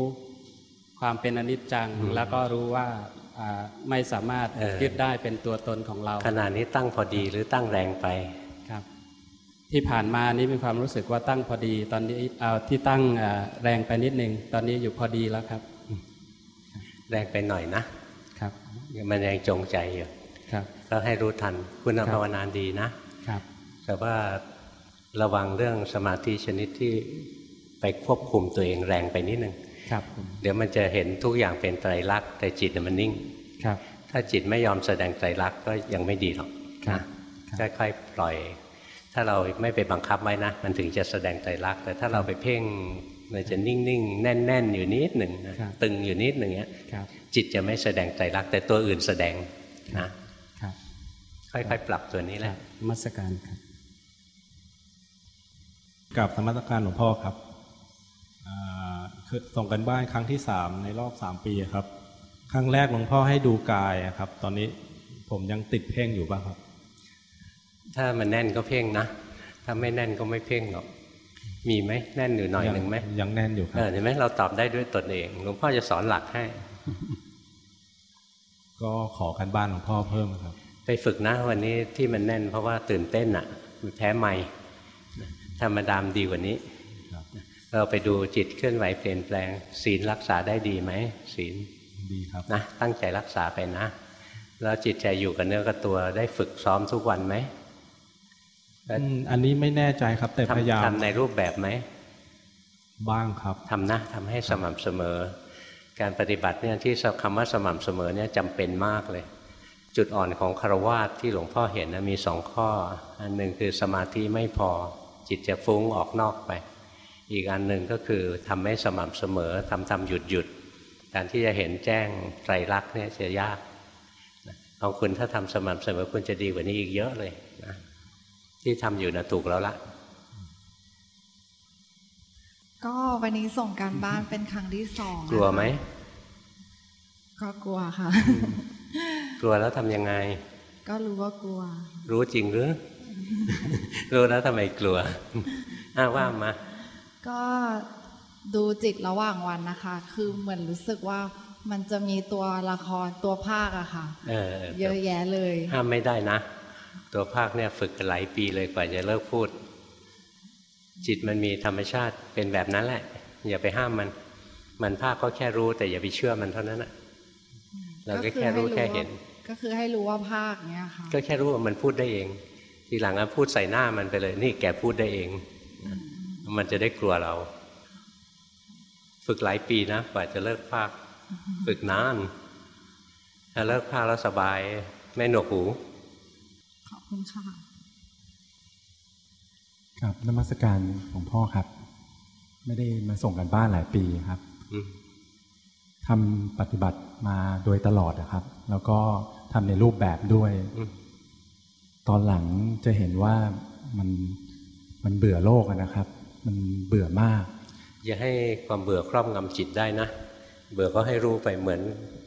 ความเป็นอนิจจังอืมแล้วก็รู้ว่าอ่าไม่สามารถเออยึดได้เป็นตัวตนของเรา ขณะนี้ตั้งพอดีหรือตั้งแรงไปครับ ที่ผ่านมานี้มีความรู้สึกว่าตั้งพอดี ตอนนี้เอาที่ตั้งอ่าแรงไปนิดนึงตอนนี้อยู่พอดีแล้วครับ แรงไปหน่อยนะครับมันยังจงใจอยู่ครับก็ให้รู้ทันคุณครับภาวนาดีนะครับ แต่ว่าระวังเรื่องสมาธิชนิดที่ไปควบคุมตัวเองแรงไปนิดนึง ครับผมเดี๋ยวมันจะเห็นทุกอย่างเป็นไตรลักษณ์แต่จิตน่ะมันนิ่งครับ ถ้าจิตไม่ยอมแสดงไตรลักษณ์ก็ยังไม่ดีหรอกครับนะค่อยๆปล่อย ถ้าเราไม่ไปบังคับไว้นะ มันถึงจะแสดงไตรลักษณ์แต่ถ้าเราไปเพ่งมันจะนิ่งๆ แน่น ๆ อยู่นิดหนึ่งนะครับตึงอยู่นิดหนึ่งเนี้ยครับจิตจะไม่แสดงไตรลักษณ์แต่ตัวอื่นแสดงนะครับค่อยๆ ปรับตัวนี้แหคละรับนมัสการครับกับธรรมสการหลวงพ่อครับอ่า คือส่งกันบ้านครั้งที่สามในรอบสามปีครับ ครั้งแรกหลวงพ่อให้ดูกายอะครับ ตอนนี้ผมยังติดเพ่งอยู่บ้างครับ ถ้ามันแน่นก็เพ่งนะทถ้าไม่แน่นก็ไม่เพ่งหรอก มีไหมแน่นอยู่หน่อยหนึ่งไหมยังแน่นอยู่ครัเอบอเห็นไหมเราตอบได้ด้วยตนเองหลวงพ่อจะสอนหลักให้ ก็ขอกันบ้านหลวงพ่อเพิ่มครับ ไปฝึกนะ วันนี้ที่มันแน่นเพราะว่าตื่นเต้นอะมันแพ้ไม่ธรรมดามนดีกว่านี้ครับ เราไปดูจิตเคลื่อนไหวเปลี่ยนแปลง ศีลรักษาได้ดีไหมศีลดีครับนะตั้งใจรักษาไปนะ แล้วจิตใจอยู่กับเนื้อกับตัวได้ฝึกซ้อมทุกวันไหมอืมอันนี้ไม่แน่ใจครับ แต่พยายามทำทำในรูปแบบไหมบ้างครับทำนะทำให้สม่ำเสมอ การปฏิบัติเนี่ยที่คำว่าสม่ำเสมอเนี่ยจำเป็นมากเลย จุดอ่อนของคารวาสที่หลวงพ่อเห็นนะมีสองข้อ อันหนึ่งคือสมาธิไม่พอจิตจะฟุ้งออกนอกไป อีกอันหนึ่งก็คือทำให้สม่ำเสมอทำทำหยุดหยุดการที่จะเห็นแจ้งไตรลักษณ์เนี่ยจะยากของคุณถ้าทำสม่ำเสมอคุณจะดีกว่านี้อีกเยอะเลยนะที่ทำอยู่นะถูกแล้วละก็วันนี้ส่งการบ้านเป็นครั้งที่สองกลัวไหมก็กลัวค่ะ กลัวแล้วทำยังไง ก็รู้ว่ากลัว รู้จริงหรือ รู้แล้วทำไมกลัวอ้าว่ามา ก็ดูจิตระหว่างวันนะคะ คือเหมือนรู้สึกว่ามันจะมีตัวละครตัวภาคอะค่ะเออเยอะแยะเลย ห้ามไม่ได้นะ ตัวภาคเนี่ยฝึกกันหลายปีเลยกว่าจะเลิกพูด จิตมันมีธรรมชาติเป็นแบบนั้นแหละ อย่าไปห้ามมัน มันภาคก็แค่รู้แต่อย่าไปเชื่อมันเท่านั้นแหะเราก็แค่รู้แค่เห็น ก็คือให้รู้ว่าภาคเนี้ยค่ะก็แค่รู้ว่ามันพูดได้เอง ทีหลังก็พูดใส่หน้ามันไปเลย นี่แกพูดได้เอง มันจะได้กลัวเรา ฝึกหลายปีนะกว่าจะเลิกภาค ฝึกนานถ้าเลิกภาคแล้วสบาย ไม่หนวกหู ขอบคุณค่ะครับนมัสการหลวงพ่อครับ ไม่ได้มาส่งกันบ้านหลายปีครับอืมทำปฏิบัติมาโดยตลอดนะครับ แล้วก็ทำในรูปแบบด้วยอืมตอนหลังจะเห็นว่ามันมันเบื่อโลกอะนะครับ มันเบื่อมาก อย่าให้ความเบื่อครอบงำจิตได้นะ เบื่อก็ให้รู้ไปเหมือน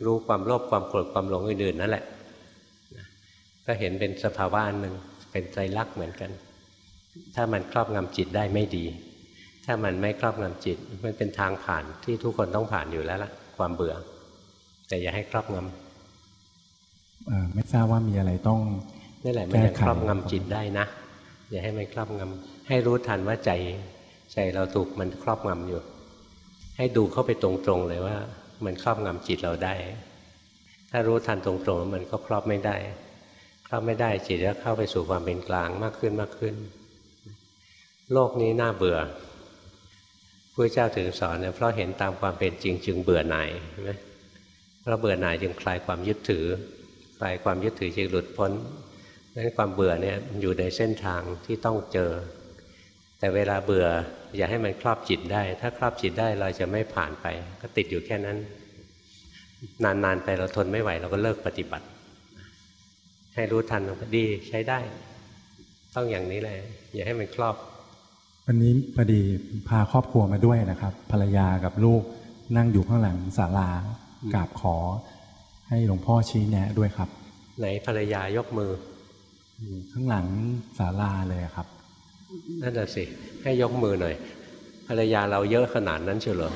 รู้ความโลภความโกรธความหลงอื่นๆนั่นแหละนะก็เห็นเป็นสภาวะอันหนึ่งเป็นใจรักษณ์เหมือนกัน ถ้ามันครอบงำจิตได้ไม่ดี ถ้ามันไม่ครอบงำจิต มันเป็นทางผ่านที่ทุกคนต้องผ่านอยู่แล้วล่ะ ความเบื่อ แต่อย่าให้ครอบงเอ่อไม่ทราบว่ามีอะไรต้องำนั่นแหละมันยังแก้ไขครอบงำจิตได้นะอย่าให้มันครอบงำให้รู้ทันว่าใจ ใจเราถูกมันครอบงำอยู่ ให้ดูเข้าไปตรงๆเลยว่า มันครอบงำจิตเราได้ ถ้ารู้ทันตรงๆมันก็ครอบไม่ได้ ครอบไม่ได้จิตจะเข้าไปสู่ความเป็นกลางมากขึ้นมากขึ้น โลกนี้น่าเบื่อพระเจ้าถึงสอนเนี่ยเพราะเห็นตามความเป็นจริงจึงเบื่อหน่ายใช่ไหมเพราะเบื่อหน่ายจึงคลายความยึดถือ คลายความยึดถือจึงหลุดพ้นนั้นความเบื่อเนี่ยมันอยู่ในเส้นทางที่ต้องเจอ แต่เวลาเบื่อ อย่าให้มันครอบจิตได้ ถ้าครอบจิตได้เราจะไม่ผ่านไป ก็ติดอยู่แค่นั้น นานๆไปเราทนไม่ไหว เราก็เลิกปฏิบัติ ให้รู้ทันก็ดีใช้ได้ ต้องอย่างนี้เลยอย่าให้มันครอบ วันนี้พอดีพาครอบครัวมาด้วยนะครับ ภรรยากับลูกนั่งอยู่ข้างหลังศาลากราบขอ ให้หลวงพ่อชี้แนะด้วยครับ ไหนภรรยายกมืออยู่ข้างหลังศาลาเลยครับ นั่นน่ะสิ ให้ยกมือหน่อยภรรยาเราเยอะขนาดนั้นเชียวเหรอ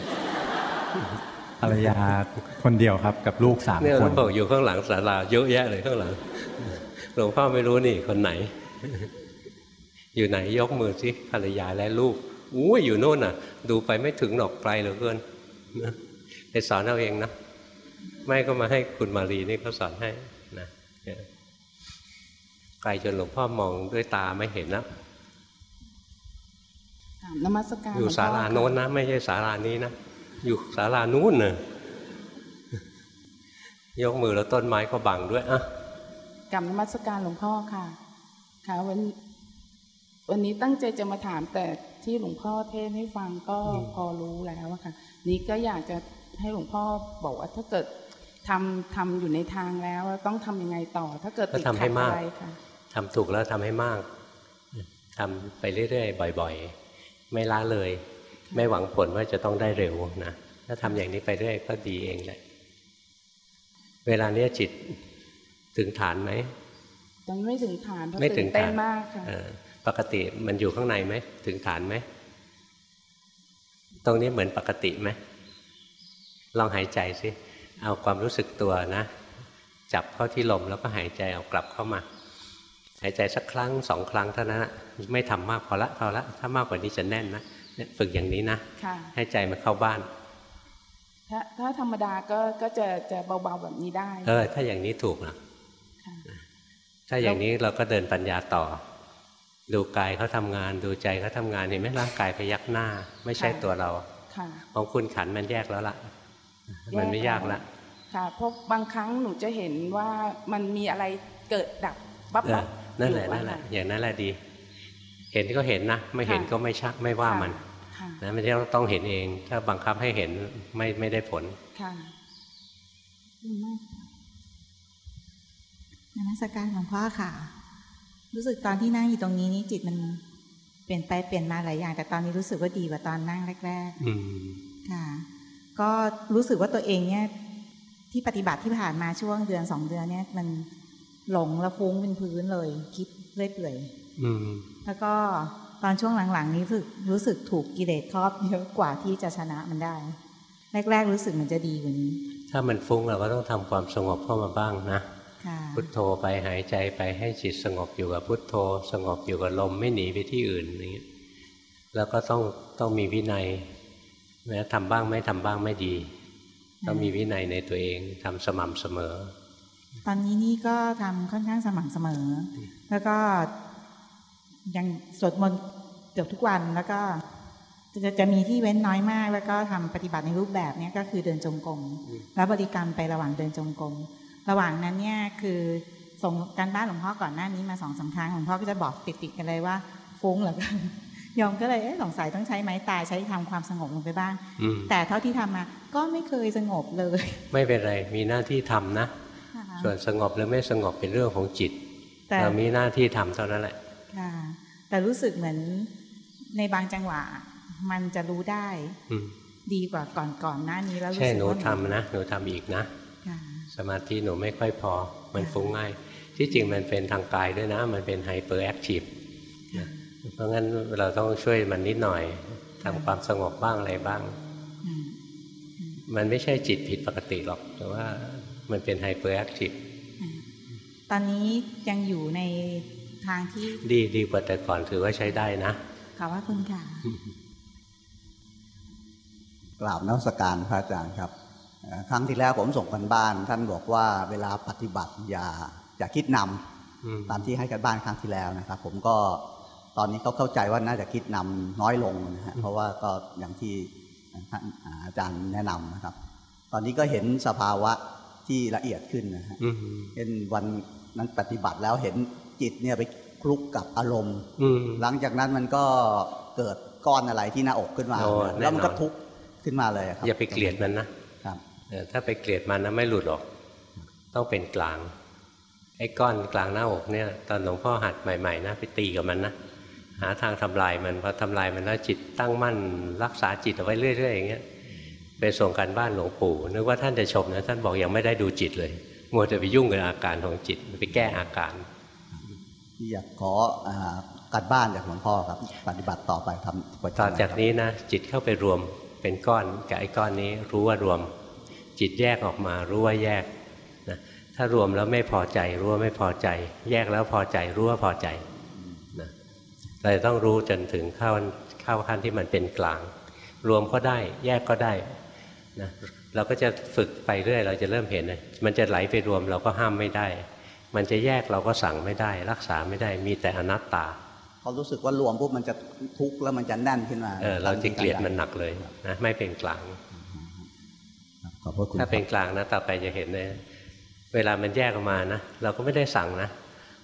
ภรรยาคนเดียวครับกับลูกสามเนี่ยหคลวนงพ่ออยู่ข้างหลังศาลาเยอะแยะเลยข้างหลังหลวงพ่อไม่รู้นี่คนไหน อยู่ไหนยกมือสิภรรยาและลูกอู้ยอยู่โน่นน่ะ ดูไปไม่ถึงหรอกไกลเหลือเกินนะไปสอนเอาเองนะไม่ก็มาให้คุณมารีนี่เขาสอนให้นะเนี่ยไกลจนหลวงพ่อมองด้วยตาไม่เห็นนะกราบ นมัสการอยู่หลวงพ่ศาลาโน้นนะ ไม่ใช่ศาลานี้นะ อยู่ศาลานู้นน่ะยกมือแล้วต้นไม้ก็บังด้วยอะกราบนมัสการหลวงพ่อค่ะ ค่ะวันวันนี้ตั้งใจจะมาถามแต่ที่หลวงพ่อเทศน์ให้ฟังก็พอรู้แล้วอะค่ะ นี่ก็อยากจะให้หลวงพ่อบอกว่าถ้าเกิดทำทำอยู่ในทางแล้วต้องทำยังไงต่อ ถ้าเกิดติดก็ทำให้ขัดมากอะไรค่ะทำถูกแล้วทำให้มากทำไปเรื่อยๆบ่อย ๆ ไม่ละเลย ไม่หวังผลว่าจะต้องได้เร็วนะถ้าทำอย่างนี้ไปเรื่อยก็ดีเองแหละเวลาเนี้ยจิตถึงฐานไหมยังไม่ถึงฐานเพราะไม่ถึตื่งนเต้นฐานมากค่ะเออปกติมันอยู่ข้างในไหมถึงฐานไหมตรงนี้เหมือนปกติไหมลองหายใจสิเอาความรู้สึกตัวนะ จับเข้าที่ลมแล้วก็หายใจเอากลับเข้ามา หายใจสักครั้งสองครั้งเท่านั้นนะไม่ทำมากพอละพอละถ้ามากกว่านี้จะแน่นนะเนี่ยฝึกอย่างนี้นะค่ะให้ใจมันเข้าบ้าน ถ้าถ้าธรรมดาก็ก็จะจะเบาๆแบบนี้ได้ เออ ถ้าอย่างนี้ถูกนะค่ะถ้าอย่างนี้เราก็เดินปัญญาต่อ ดูกายเขาทำงาน ดูใจเขาทำงานเห็นไหมร่างกายพยักหน้า ไม่ใช่ตัวเราค่ะของคุณขันธ์มันแยกแล้วล่ะ มันไม่ยากละค่ะเพราะบางครั้งหนูจะเห็นว่ามันมีอะไรเกิดดับปั๊บเอปั๊อบ นั่นแหละอยู่นั่นแหละค่อย่างนั้นแหละดี เห็นก็เห็นนะไม่เห็นค่ะก็ไม่ชักไม่ว่ามันค่ะนะไม่ใช่ต้องเห็นเอง ถ้าบังคับให้เห็นไม่ไม่ได้ผลค่ะนมัสการหลวงพ่อค่ะ รู้สึกตอนที่นั่งอยู่ตรงนี้นี่จิตมันเปลี่ยนไปเปลี่ยนมาหลายอย่าง แต่ตอนนี้รู้สึกว่าดีกว่าตอนนั่งแรกอืมๆค่ะ ก็รู้สึกว่าตัวเองเนี่ยที่ปฏิบัติที่ผ่านมาช่วงเดือนสองเดือนเนี่ย มัน หลงและฟุ้งเป็นพื้นเลย คิดเรื่อยเปื่อยอืมแล้วก็ตอนช่วงหลังๆนี้รู้สึกรู้สึกถูกกิเลสครอบเยอะกว่าที่จะชนะมันได้ แรก ๆ รู้สึกมันจะดีกว่านี้ ถ้ามันฟุ้งเราก็ต้องทำความสงบเข้ามาบ้างนะค่ะพุทโธไปหายใจไปให้จิตสงบอยู่กับพุทโธ สงบอยู่กับลมไม่หนีไปที่อื่นอย่างเงี้ยแล้วก็ต้องต้องมีวินัยแม้ทำบ้างไม่ทำบ้างไม่ดี ต้องมีวินัยในตัวเองทำสม่ำเสมอ ตอนนี้นี่ก็ทำค่อนข้างสม่ำเสมอ แล้วก็ยังสวดมนต์เกือบทุกวันแล้วก็จะจะมีที่เว้นน้อยมาก แล้วก็ทำปฏิบัติในรูปแบบเนี้ยก็คือเดินจงกรมแล้วบริกรรมไประหว่างเดินจงกรมระหว่างนั้นเนี่ยคือส่งการบ้านหลวงพ่อก่อนหน้านี้มาสองสามครั้งหลวงพ่อก็จะบอกติดๆกันเลยว่าฟุ้งเหรือเกินยอมก็เลยเอ๊ะสงสัยต้องใช้ไม้ตายใช้ทำความสงบลงไปบ้างอืมแต่เท่าที่ทำมาก็ไม่เคยสงบเลย ไม่เป็นไรมีหน้าที่ทำนะนะคะ ส่วนสงบหรือไม่สงบเป็นเรื่องของจิตแต่เรามีหน้าที่ทำเท่านั้นแหละค่ะแต่รู้สึกเหมือนในบางจังหวะ มันจะรู้ได้อืมดีกว่าก่อนก่อนหน้านี้แล้วรู้ใช่สึกหนูว่าทำนะหนูทำอีกนะค่ะสมาธิหนูไม่ค่อยพอ มันฟุ้งง่าย ที่จริงมันเป็นทางกายด้วยนะ มันเป็น hyperactive เพราะงั้นเราต้องช่วยมันนิดหน่อยทำความสงบบ้างอะไรบ้างอืมมันไม่ใช่จิตผิดปกติหรอก แต่ว่า มันเป็น hyperactiveตอนนี้ยังอยู่ในทางที่ ดีดีกว่าแต่ก่อนถือว่าใช้ได้นะ ขอบพระคุณค่ะกราบนมัสการพระอาจารย์ครับเอ่อครั้งที่แล้วผมส่งการบ้าน ท่านบอกว่าเวลาปฏิบัติอย่าอย่าคิดนำอืมตามที่ให้การบ้านครั้งที่แล้วนะครับ ผมก็ตอนนี้เขาเข้าใจว่าน่าจะคิดนำน้อยลงนะฮะเพราะว่าก็อย่างที่ท่านอาจารย์แนะนำนะครับ ตอนนี้ก็เห็นสภาวะ ที่ละเอียดขึ้นนะฮะอืมเช่นวันนั้นปฏิบัติแล้วเห็นจิตเนี่ยไปคลุกกับอารมณ์อืมหลังจากนั้นมันก็เกิดก้อนอะไรที่หน้าอกขึ้นมาโอ้แล้วมันก็แน่นอนทุกข์ขึ้นมาเลยครับอย่าไปเกลียดมันนะครับเออถ้าไปเกลียดมันนะไม่หลุดหรอก ต้องเป็นกลางไอ้ก้อนกลางหน้าอกเนี่ยตอนหลวงพ่อหัดใหม่ๆนะไปตีกับมันนะหาทางทำลายมันพอทำลายมันแล้วจิตตั้งมั่นรักษาจิตเอาไว้เรื่อยๆอย่างเงี้ย ไปส่งการบ้านหลวงปู่นึกว่าท่านจะชมนะท่านบอกยังไม่ได้ดูจิตเลยมัวแต่ไปยุ่งกับอาการของจิตไปแก้อาการที่อยากขออ่าการบ้านจากหลวงพ่อครับ ปฏิบัติต่อไปทำประจำต่อจากครับนี้นะจิตเข้าไปรวมเป็นก้อนกับไอ้ก้อนนี้รู้ว่ารวม จิตแยกออกมารู้ว่าแยกนะถ้ารวมแล้วไม่พอใจรู้ว่าไม่พอใจ แยกแล้วพอใจรู้ว่าพอใจนะเราจะต้องรู้จนถึงเข้าเข้าขั้นที่มันเป็นกลาง รวมก็ได้ แยกก็ได้ นะเราก็จะฝึกไปเรื่อย เราจะเริ่มเห็นนะมันจะไหลไปรวมเราก็ห้ามไม่ได้ มันจะแยกเราก็สั่งไม่ได้ รักษาไม่ได้มีแต่อนัตตาเขารู้สึกว่ารวมปุ๊บมันจะทุกข์แล้วมันจะแน่นขึ้นมาเออเราจะเกลียดมันหนักเลยนะไม่เป็นกลางครับขอบพระคุณถ้าเป็นครับกลางนะต่อไปจะเห็นเลยเวลามันแยกออกมานะเราก็ไม่ได้สั่งนะ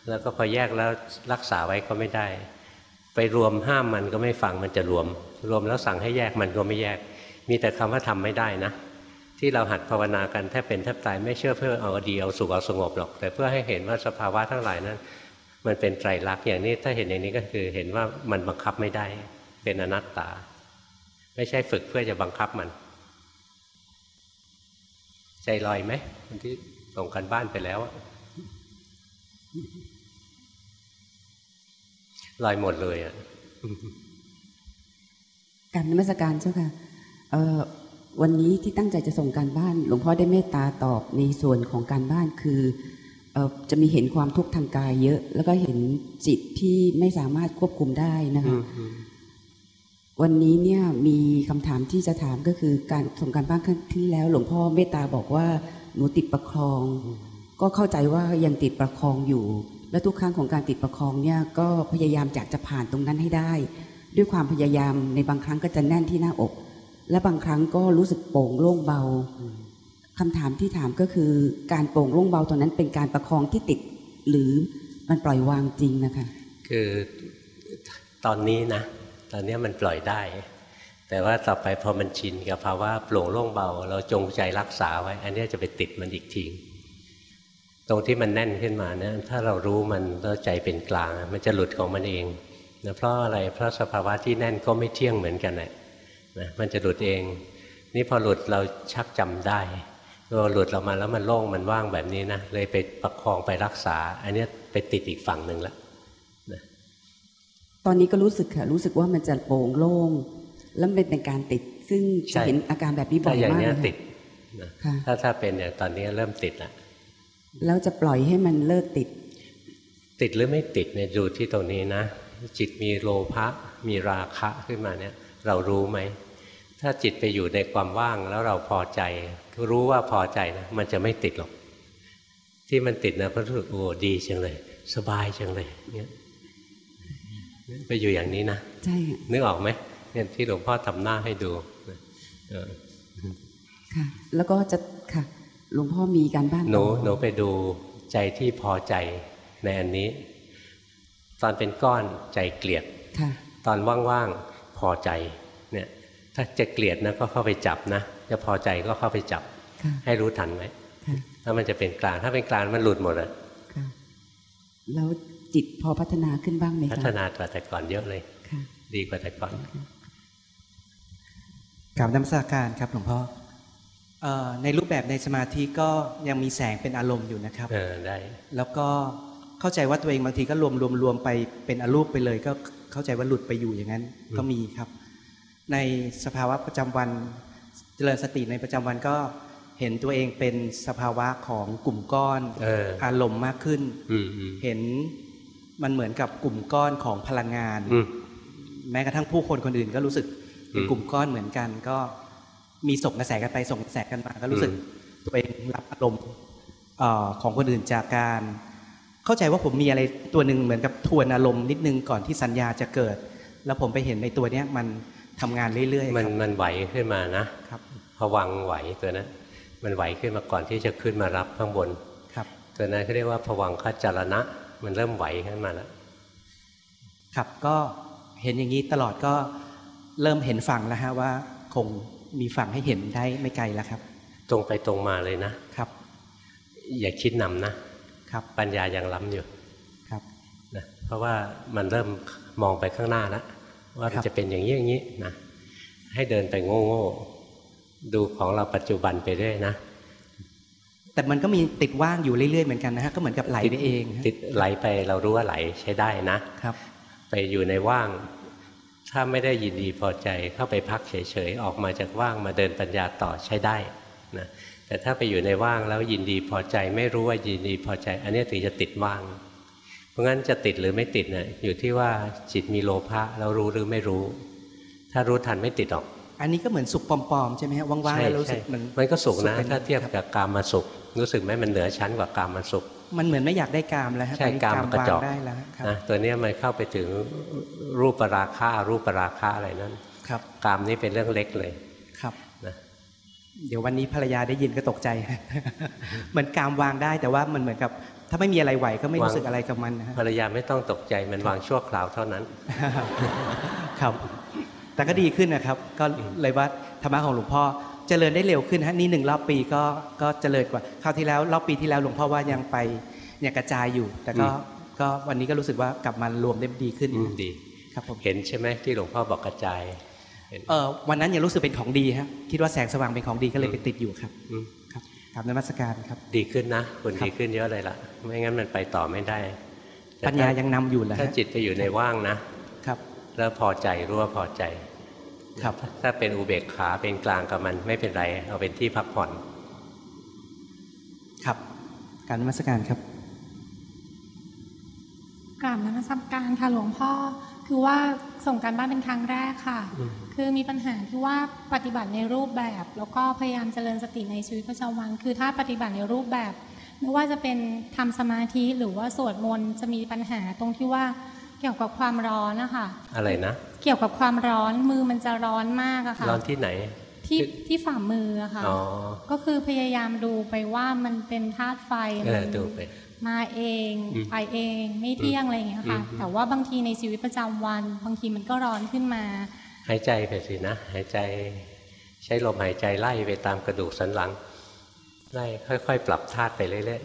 แล้วก็พอแยกแล้วรักษาไว้ก็ไม่ได้ ไปรวมห้ามมันก็ไม่ฟังมันจะรวม รวมแล้วสั่งให้แยกมันก็ไม่แยก มีแต่คำว่าทำไม่ได้นะ ที่เราหัดภาวนากันแทบเป็นแทบตายไม่เชื่อเพื่อเอาดีเอาสุขเอาสงบหรอก แต่เพื่อให้เห็นว่าสภาวะทั้งหลายนั้น มันเป็นไตรลักษณ์อย่างนี้ถ้าเห็นอย่างนี้ก็คือเห็นว่ามันบังคับไม่ได้ เป็นอนัตตา ไม่ใช่ฝึกเพื่อจะบังคับมัน ใจลอยไหมคนที่ส่งกันบ้านไปแล้วลอยหมดเลยอะการนมัสการเจ้าค่ะ วันนี้ที่ตั้งใจจะส่งการบ้าน หลวงพ่อได้เมตตาตอบในส่วนของการบ้านคือเอ่อจะมีเห็นความทุกข์ทางกายเยอะ แล้วก็เห็นจิตที่ไม่สามารถควบคุมได้นะคะวันนี้เนี่ยมีคำถามที่จะถามก็คือการส่งการบ้านครั้งที่แล้ว หลวงพ่อเมตตาบอกว่าหนูติดประคอง ก็เข้าใจว่ายังติดประคองอยู่ และทุกครั้งของการติดประคองเนี่ยก็พยายามอยากจะผ่านตรงนั้นให้ได้ ด้วยความพยายามในบางครั้งก็จะแน่นที่หน้าอก และบางครั้งก็รู้สึกโป่งโล่งเบาคำถามที่ถามก็คือการโป่งโล่งเบาตรงนั้นเป็นการประคองที่ติดหรือมันปล่อยวางจริงนะคะ คือตอนนี้นะ ตอนนี้มันปล่อยได้ แต่ว่าต่อไปพอมันชินกับภาวะโปร่งโล่งเบา เราจงใจรักษาไว้ อันนี้จะไปติดมันอีกทีตรงที่มันแน่นขึ้นมาเนี่ยถ้าเรารู้มันแล้วใจเป็นกลาง มันจะหลุดของมันเองนะเพราะอะไรเพราะสภาวะที่แน่นก็ไม่เที่ยงเหมือนกันแหละ นะมันจะหลุดเอง นี่พอหลุดเราชักจำได้เราหลุดเรามาแล้วมันโล่งมันว่างแบบนี้นะเลยไปประคองไปรักษา อันนี้ไปติดอีกฝั่งหนึ่งละตอนนี้ก็รู้สึกค่ะรู้สึกว่ามันจะโปร่งโล่งแล้วมันเป็นการติด ซึ่งใช่จะเห็นอาการแบบนี้บ่ถ้าอยอย่างมากเนี้ยเลยติดค่ะนะค่ะถ้าถ้าเป็นอย่างตอนนี้เริ่มติดละแล้วจะปล่อยให้มันเลิกติด ติดหรือไม่ติดเนี่ยดูที่ตรงนี้นะจิตมีโลภะมีราคะขึ้นมาเนี่ย เรารู้ไหม ถ้าจิตไปอยู่ในความว่างแล้วเราพอใจ รู้ว่าพอใจนะมันจะไม่ติดหรอก ที่มันติดนะเพราะรู้สึกโอ้ดีจังเลย สบายจังเลยเนี่ยไปอยู่อย่างนี้นะใช่ค่ะนึกออกไหมเนี่ยที่หลวงพ่อทำหน้าให้ดูเออค่ะ แล้วก็จะค่ะหลวงพ่อมีการบ้านหนูต่อหนูไปดูใจที่พอใจในอันนี้ ตอนเป็นก้อนใจเกลียดค่ะตอนว่างๆพอใจเนี่ย ถ้าจะเกลียดนะก็เข้าไปจับนะ จะพอใจก็เข้าไปจับค่ะให้รู้ทันไหมค่ะถ้ามันจะเป็นกลางถ้าเป็นกลางมันหลุดหมดเลยค่ะแล้วจิตพอพัฒนาขึ้นบ้างไหมคะพัฒนากว่าแต่ก่อนเยอะเลยค่ะดีกว่าแต่ก่อนกราบนมัสการครับหลวงพ่อเอ่อในรูปแบบในสมาธิก็ยังมีแสงเป็นอารมณ์อยู่นะครับเออได้แล้วก็เข้าใจว่าตัวเองบางทีก็รวมรวมรวมไปเป็นอรูปไปเลย ก็เข้าใจว่าหลุดไปอยู่อย่างนั้น ก็มีครับ ในสภาวะประจำวัน เจริญสติในประจำวันก็เห็นตัวเองเป็นสภาวะของกลุ่มก้อนเอออารมณ์มากขึ้นอืมอืมเห็นมันเหมือนกับกลุ่มก้อนของพลังงานอืมแม้กระทั่งผู้คนคนอื่นก็รู้สึกเป็นอืมกลุ่มก้อนเหมือนกัน ก็มีส่งกระแสกันไปส่งกระแสกันมา ก็รู้สึกอืมตัวเองรับอารมณ์เอ่อของคนอื่นจากการ เข้าใจว่าผมมีอะไรตัวหนึ่งเหมือนกับทวนอารมณ์นิดนึงก่อนที่สัญญาจะเกิด แล้วผมไปเห็นในตัวเนี้ยมัน ทำงานเรื่อยๆมันครับมันไหวขึ้นมานะครับพวังค์ไหวตัวนั้นมันไหวขึ้นมาก่อนที่จะขึ้นมารับข้างบนครับ ตัวนั้นเขาเรียกว่าผวังคจารณะ มันเริ่มไหวขึ้นมาแล้วครับก็เห็นอย่างนี้ตลอดก็เริ่มเห็นฝั่งแล้วฮะว่าคงมีฝั่งให้เห็นได้ไม่ไกลแล้วครับ ตรงไปตรงมาเลยนะครับ อย่าคิดนำนะครับ ปัญญายังล้ำอยู่ครับนะเพราะว่ามันเริ่มมองไปข้างหน้าแล้ว ว่าครัมันบจะเป็นอย่างนี้อย่างนี้นะให้เดินไปโง่ๆดูของเราปัจจุบันไปเรื่อยนะแต่มันก็มีติดว่างอยู่เรื่อยๆเหมือนกันนะฮะก็เหมือนกับไหลไปเองฮะติดไหลไปเรารู้ว่าไหลใช้ได้นะครับ ไปอยู่ในว่าง ถ้าไม่ได้ยินดีพอใจเข้าไปพักเฉยๆออกมาจากว่างมาเดินปัญญาต่อใช้ได้นะแต่ถ้าไปอยู่ในว่างแล้วยินดีพอใจ ไม่รู้ว่ายินดีพอใจ อันนี้ถึงจะติดว่าง เพราะงั้นจะติดหรือไม่ติดเนี่ยอยู่ที่ว่าจิตมีโลภะแล้วรู้หรือไม่รู้ ถ้ารู้ทันไม่ติดหรอก อันนี้ก็เหมือนสุกปลอมๆใช่ไหมฮะว่างๆใช่แล้วรู้สึกใช่มันมันก็สุขนะป็ถ้าเทียบครับกับกามมาสุข รู้สึกไหมมันเหนือชั้นกว่ากามมาสุข มันเหมือนไม่อยากได้กามแล้วฮะใช่ตอนนี้กามกระวางจอกได้แล้วครับนะตัวเนี้ยมันเข้าไปถึงรูปราคารูปราคาอะไรนั้นครับกามนี่เป็นเรื่องเล็กเลยครับนะเดี๋ยววันนี้ภรรยาได้ยินก็ตกใจ เหมือนกามวางได้แต่ว่ามันเหมือนกับ ถ้าไม่มีอะไรไหวก็ไม่รู้สึกอะไรกับมันนะฮะภรรยาไม่ต้องตกใจมันวางชั่วคราวเท่านั้น ครับ แต่ก็ดีขึ้นนะครับ ก็เลยว่าธรรมะของหลวงพ่อเจริญได้เร็วขึ้นฮะนี่หนึ่งรอบปีก็ก็เจริญกว่าคราวที่แล้วรอบปีที่แล้วหลวงพ่อว่ายังไปเนี่ยกระจายอยู่ แต่ก็อืมก็วันนี้ก็รู้สึกว่ากลับมารวมได้ดีขึ้นอืมดี ครับผมเห็นใช่ไหมที่หลวงพ่อบอกกระจายเห็นเออวันนั้นยังรู้สึกเป็นของดีฮะคิดว่าแสงสว่างเป็นของดีก็เลยไปติดอยู่ครับ อืมครับกราบนมัสการครับ ดีขึ้นนะคุณครับดีขึ้นเยอะเลยล่ะ ไม่งั้นมันไปต่อไม่ได้ ปัญญายังนำอยู่แหละถ้าจิตไปอยู่ในว่างนะครับ แล้วพอใจรู้ว่าพอใจ ครับ ถ้าเป็นอุเบกขาเป็นกลางกับมันไม่เป็นไรเอาเป็นที่พักผ่อน ครับ การนมัสการครับกราบนมัสการค่ะหลวงพ่อ คือว่าส่งการบ้านเป็นครั้งแรกค่ะ คือมีปัญหาที่ว่าปฏิบัติในรูปแบบ แล้วก็พยายามเจริญสติในชีวิตประจำวัน คือถ้าปฏิบัติในรูปแบบไม่ว่าจะเป็นทำสมาธิหรือว่าสวดมนต์จะมีปัญหาตรงที่ว่าเกี่ยวกับความร้อนนะคะอะไรนะเกี่ยวกับความร้อนมือมันจะร้อนมากอะค่ะร้อนที่ไหนที่ที่ฝ่ามืออะค่ะอ๋อก็คือพยายามดูไปว่ามันเป็นธาตุไฟเอมัอนดูไปมาเองอืมไปเองไม่เที่ยงอะไรอย่างเงี้ยค่ะอืมแต่ว่าบางทีในชีวิตประจำวัน บางทีมันก็ร้อนขึ้นมา หายใจไปสินะ หายใจใช้ลมหายใจไล่ไปตามกระดูกสันหลัง ไล่ค่อย ๆ ปรับธาตุไปเรื่อย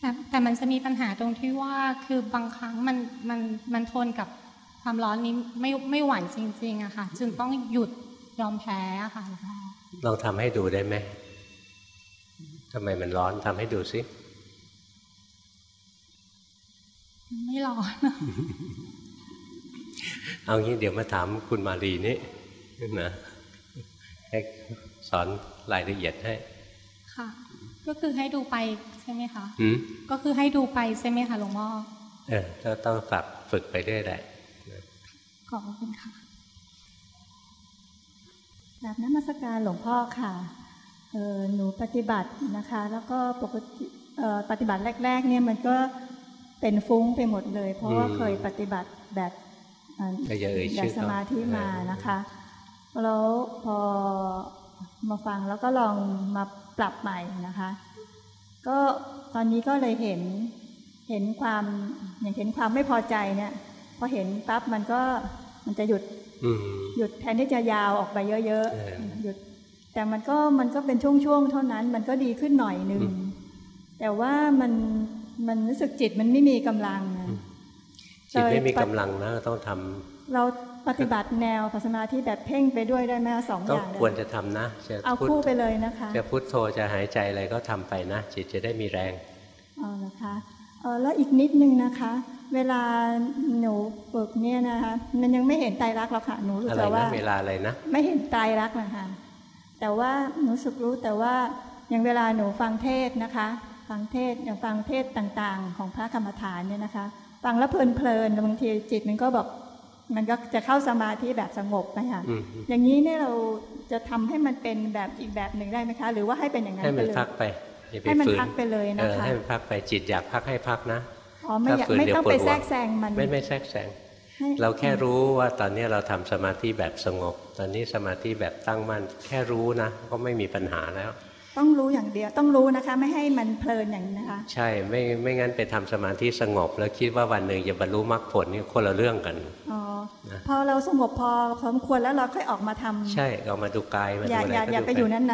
แต่แต่มันจะมีปัญหาตรงที่ว่าคือบางครั้งมันมันมันทนกับความร้อนนี้ไม่ไม่ไหวจริง ๆอะค่ะ จึงต้องหยุดยอมแพ้อะค่ะหลวงพ่อๆลองทำให้ดูได้ไหมทำไมมันร้อนทำให้ดูสิไม่ร้อน เอางี้เดี๋ยวมาถามคุณมารีนี่นะให้สอนรายละเอียดให้ ค่ะ ก็คือให้ดูไปใช่ไหมคะหืมก็คือให้ดูไปใช่ไหมคะหลวงพ่อ เออก็ต้องฝากฝึกไปเรื่อยแหละขอบคุณค่ะกราบนมัสการหลวงพ่อค่ะเออหนูปฏิบัตินะคะ แล้วก็ปกติเอ่อปฏิบัติแรก ๆ เนี่ยมันก็เป็นฟุ้งไปหมดเลย เพราะว่าอืมเคยปฏิบัติแบบเอ่อ ก็อย่าเอ่ยแบชื่บอสเขามาธิมาเออนะคะแล้วพอมาฟังแล้วก็ลองมาปรับใหม่นะคะ ก็ตอนนี้ก็เลยเห็นเห็นความอย่างเห็นความไม่พอใจเนี่ยพอเห็นปั๊บมันก็มันจะหยุดอืมหยุดแทนที่จะยาวออกไปเยอะเออๆหยุด แต่มันก็มันก็เป็นช่วงๆเท่านั้น มันก็ดีขึ้นหน่อยหนึ่งแต่ว่ามันมันรู้สึกจิตมันไม่มีกำลังอะ จิตไม่มีเลยปะกำลังนะต้องทำเราปฏิบัติแนวปัสมาธิแบบเพ่งไปด้วยได้ไหมคะสองอต้องย่างเลยควรจะทำนะจะเอาพุทคู่ไปเลยนะคะ จะพุทโธจะหายใจอะไรก็ทำไปนะ จิตจะได้มีแรงเอาละคะเออแล้วอีกนิดนึงนะคะ เวลาหนูฝึกเนี่ยนะคะ มันยังไม่เห็นไตรลักษณ์หรอกค่ะหนูรู้อะไรแต่ว่านะเวลาอะไรนะไม่เห็นไตรลักษณ์นะคะแต่ว่าหนูสึกรู้แต่ว่าอย่างเวลาหนูฟังเทศน์นะคะ ฟังเทศน์อย่างฟังเทศน์ต่างๆ ของพระกรรมฐานเนี่ยนะคะ ฟังแล้วเพลินๆบางทีจิตมันก็แบบมันก็จะเข้าสมาธิแบบสงบไหมคะอืมอย่างนี้เนี่ยเราจะทำให้มันเป็นแบบอีกแบบหนึ่งได้ไหมคะ หรือว่าให้เป็นอย่างนั้นให้ไปมันเลยพักไปอย่าไปให้มันฝืนพักไปเลยเอนะอคะให้มันพักไปจิตอยากพักให้พักนะอ๋อไม่อยากถ้าฝืนไม่เดี๋ยวต้องปวไปดหัวแทรกแซงมันไม่ไม่แทรกแซงให้เราแค่รู้ว่าตอนนี้เราทำสมาธิแบบสงบ ตอนนี้สมาธิแบบตั้งมั่นแค่รู้นะ ก็ไม่มีปัญหาแล้ว ต้องรู้อย่างเดียวต้องรู้นะคะ ไม่ให้มันเพลินอย่างนี้นะคะ ใช่ไม่ไม่งั้นไปทำสมาธิสงบ แล้วคิดว่าวันหนึ่งจะบรรลุมรรคผลนี่คนละเรื่องกันอ๋อนะพอเราสงบพอสมควรแล้วเราค่อยออกมาทำใช่เรามาดูกายมาอดูย่าอะไรอย่าก็อย่าดูไปอยู่นั้น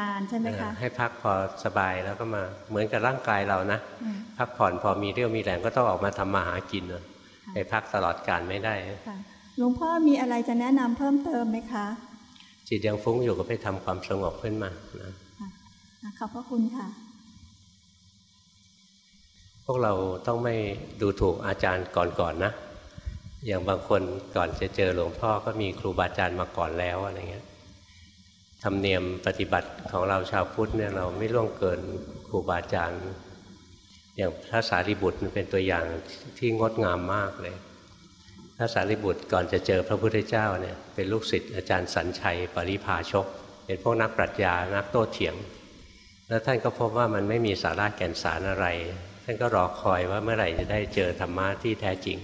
นานๆใช่ไหมเออคะให้พักพอสบายแล้วก็มาเหมือนกับร่างกายเรานะอืมพักผ่อนพอมีเรี่ยวมีแรงก็ต้องออกมาทำมาหากินนะไปพักตลอดการไม่ได้ค่ะหลวงพ่อมีอะไรจะแนะนำเพิ่มเติมไหมคะจิตยังฟุ้งอยู่ก็ไปทำความสงบขึ้นมานะอะ ขอบพระคุณค่ะ พวกเราต้องไม่ดูถูกอาจารย์ก่อนๆนนะอย่างบางคนก่อนจะเจอหลวงพ่อก็มีครูบาอาจารย์มาก่อนแล้วอะไรเงี้ยธรรมเนียมปฏิบัติของเราชาวพุทธเนี่ยเราไม่ล่วงเกินครูบาอาจารย์ อย่างพระสารีบุตรเป็นตัวอย่างที่งดงามมากเลย พระสารีบุตรก่อนจะเจอพระพุทธเจ้าเนี่ยเป็นลูกศิษย์อาจารย์สัญชัยปริภาชก เป็นพวกนักปรัชญานักโต้เถียง แล้วท่านก็พบว่ามันไม่มีสาระแก่นสารอะไร ท่านก็รอคอยว่าเมื่อไหร่จะได้เจอธรรมะที่แท้จริง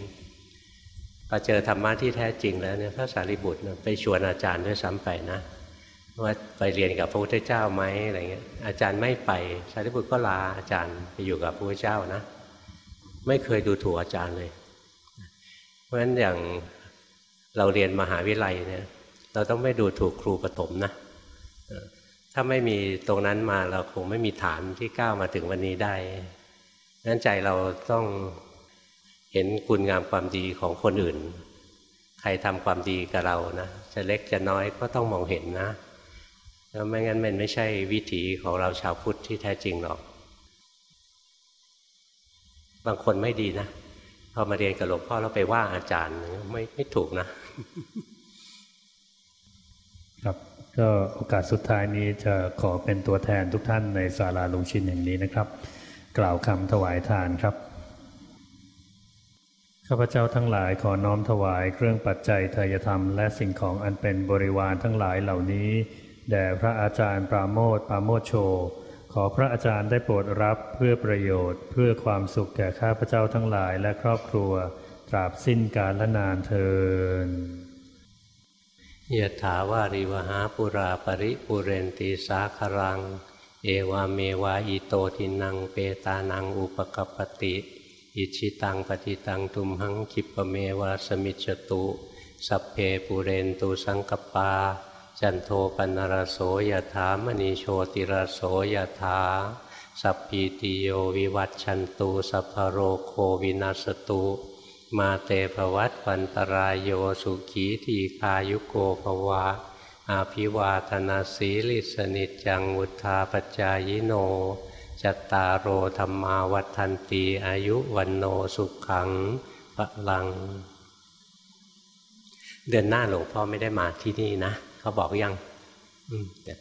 พอเจอธรรมะที่แท้จริงแล้วเนี่ยพระสารีบุตรไปชวนอาจารย์ด้วยซ้ำไปนะว่าไปเรียนกับพระพุทธเจ้าไหมอะไรเงี้ยอาจารย์ไม่ไปสารีบุตรก็ลาอาจารย์ไปอยู่กับพระพุทธเจ้านะ ไม่เคยดูถูกอาจารย์เลย เพราะฉะนั้นอย่างเราเรียนมหาวิทยาลัยเนี่ย เราต้องไม่ดูถูกครูปฐมนะ ถ้าไม่มีตรงนั้นมาเราคงไม่มีฐานที่ก้าวมาถึงวันนี้ได้นั้นใจเราต้องเห็นคุณงามความดีของคนอื่น ใครทำความดีกับเรานะจะเล็กจะน้อยก็ต้องมองเห็นนะแล้วไม่งั้นมันไม่ใช่วิถีของเราชาวพุทธที่แท้จริงหรอก บางคนไม่ดีนะพอมาเรียนกับหลวงพ่อแล้วไปว่าอาจารย์ไม่ไม่ถูกนะ ก็โอกาสสุดท้ายนี้จะขอเป็นตัวแทนทุกท่านในศาลาลุงชินแห่งนี้นะครับ กล่าวคำถวายทานครับข้าพเจ้าทั้งหลายขอน้อมถวายเครื่องปัจจัยทายธรรม และสิ่งของอันเป็นบริวารทั้งหลายเหล่านี้แด่พระอาจารย์ปราโมทปราโมทโช ขอพระอาจารย์ได้โปรดรับเพื่อประโยชน์ เพื่อความสุขแก่ข้าพเจ้าทั้งหลายและครอบครัว ตราบสิ้นกาลนานเทิน ยะถาวาริวหาปุราปริปุเรนติสาครัง เอวาเมวาอิโตทินังเปตานังอุปกปปติ อิชิตังปฏิตังทุมหังคิปเมวาสมิจตุ สัพเพปุเรนตุสังกปา จันโทปนรโสยะถามณีโชติรโสยะถาสัพพีติโยวิวัตชันตุสัพพโรโควินัสตุ มาเตภวัตวันตรายโยสุขีทีคายุโกภวะ อาภิวาธนาสีลิสนิจังวุธาปจายโน จัตตารโอธรรมาวัฏันตีอายุวันโนสุขังพลัง เดือนหน้าหลวงพ่อไม่ได้มาที่นี่นะ เขาบอกยังเดี๋ยว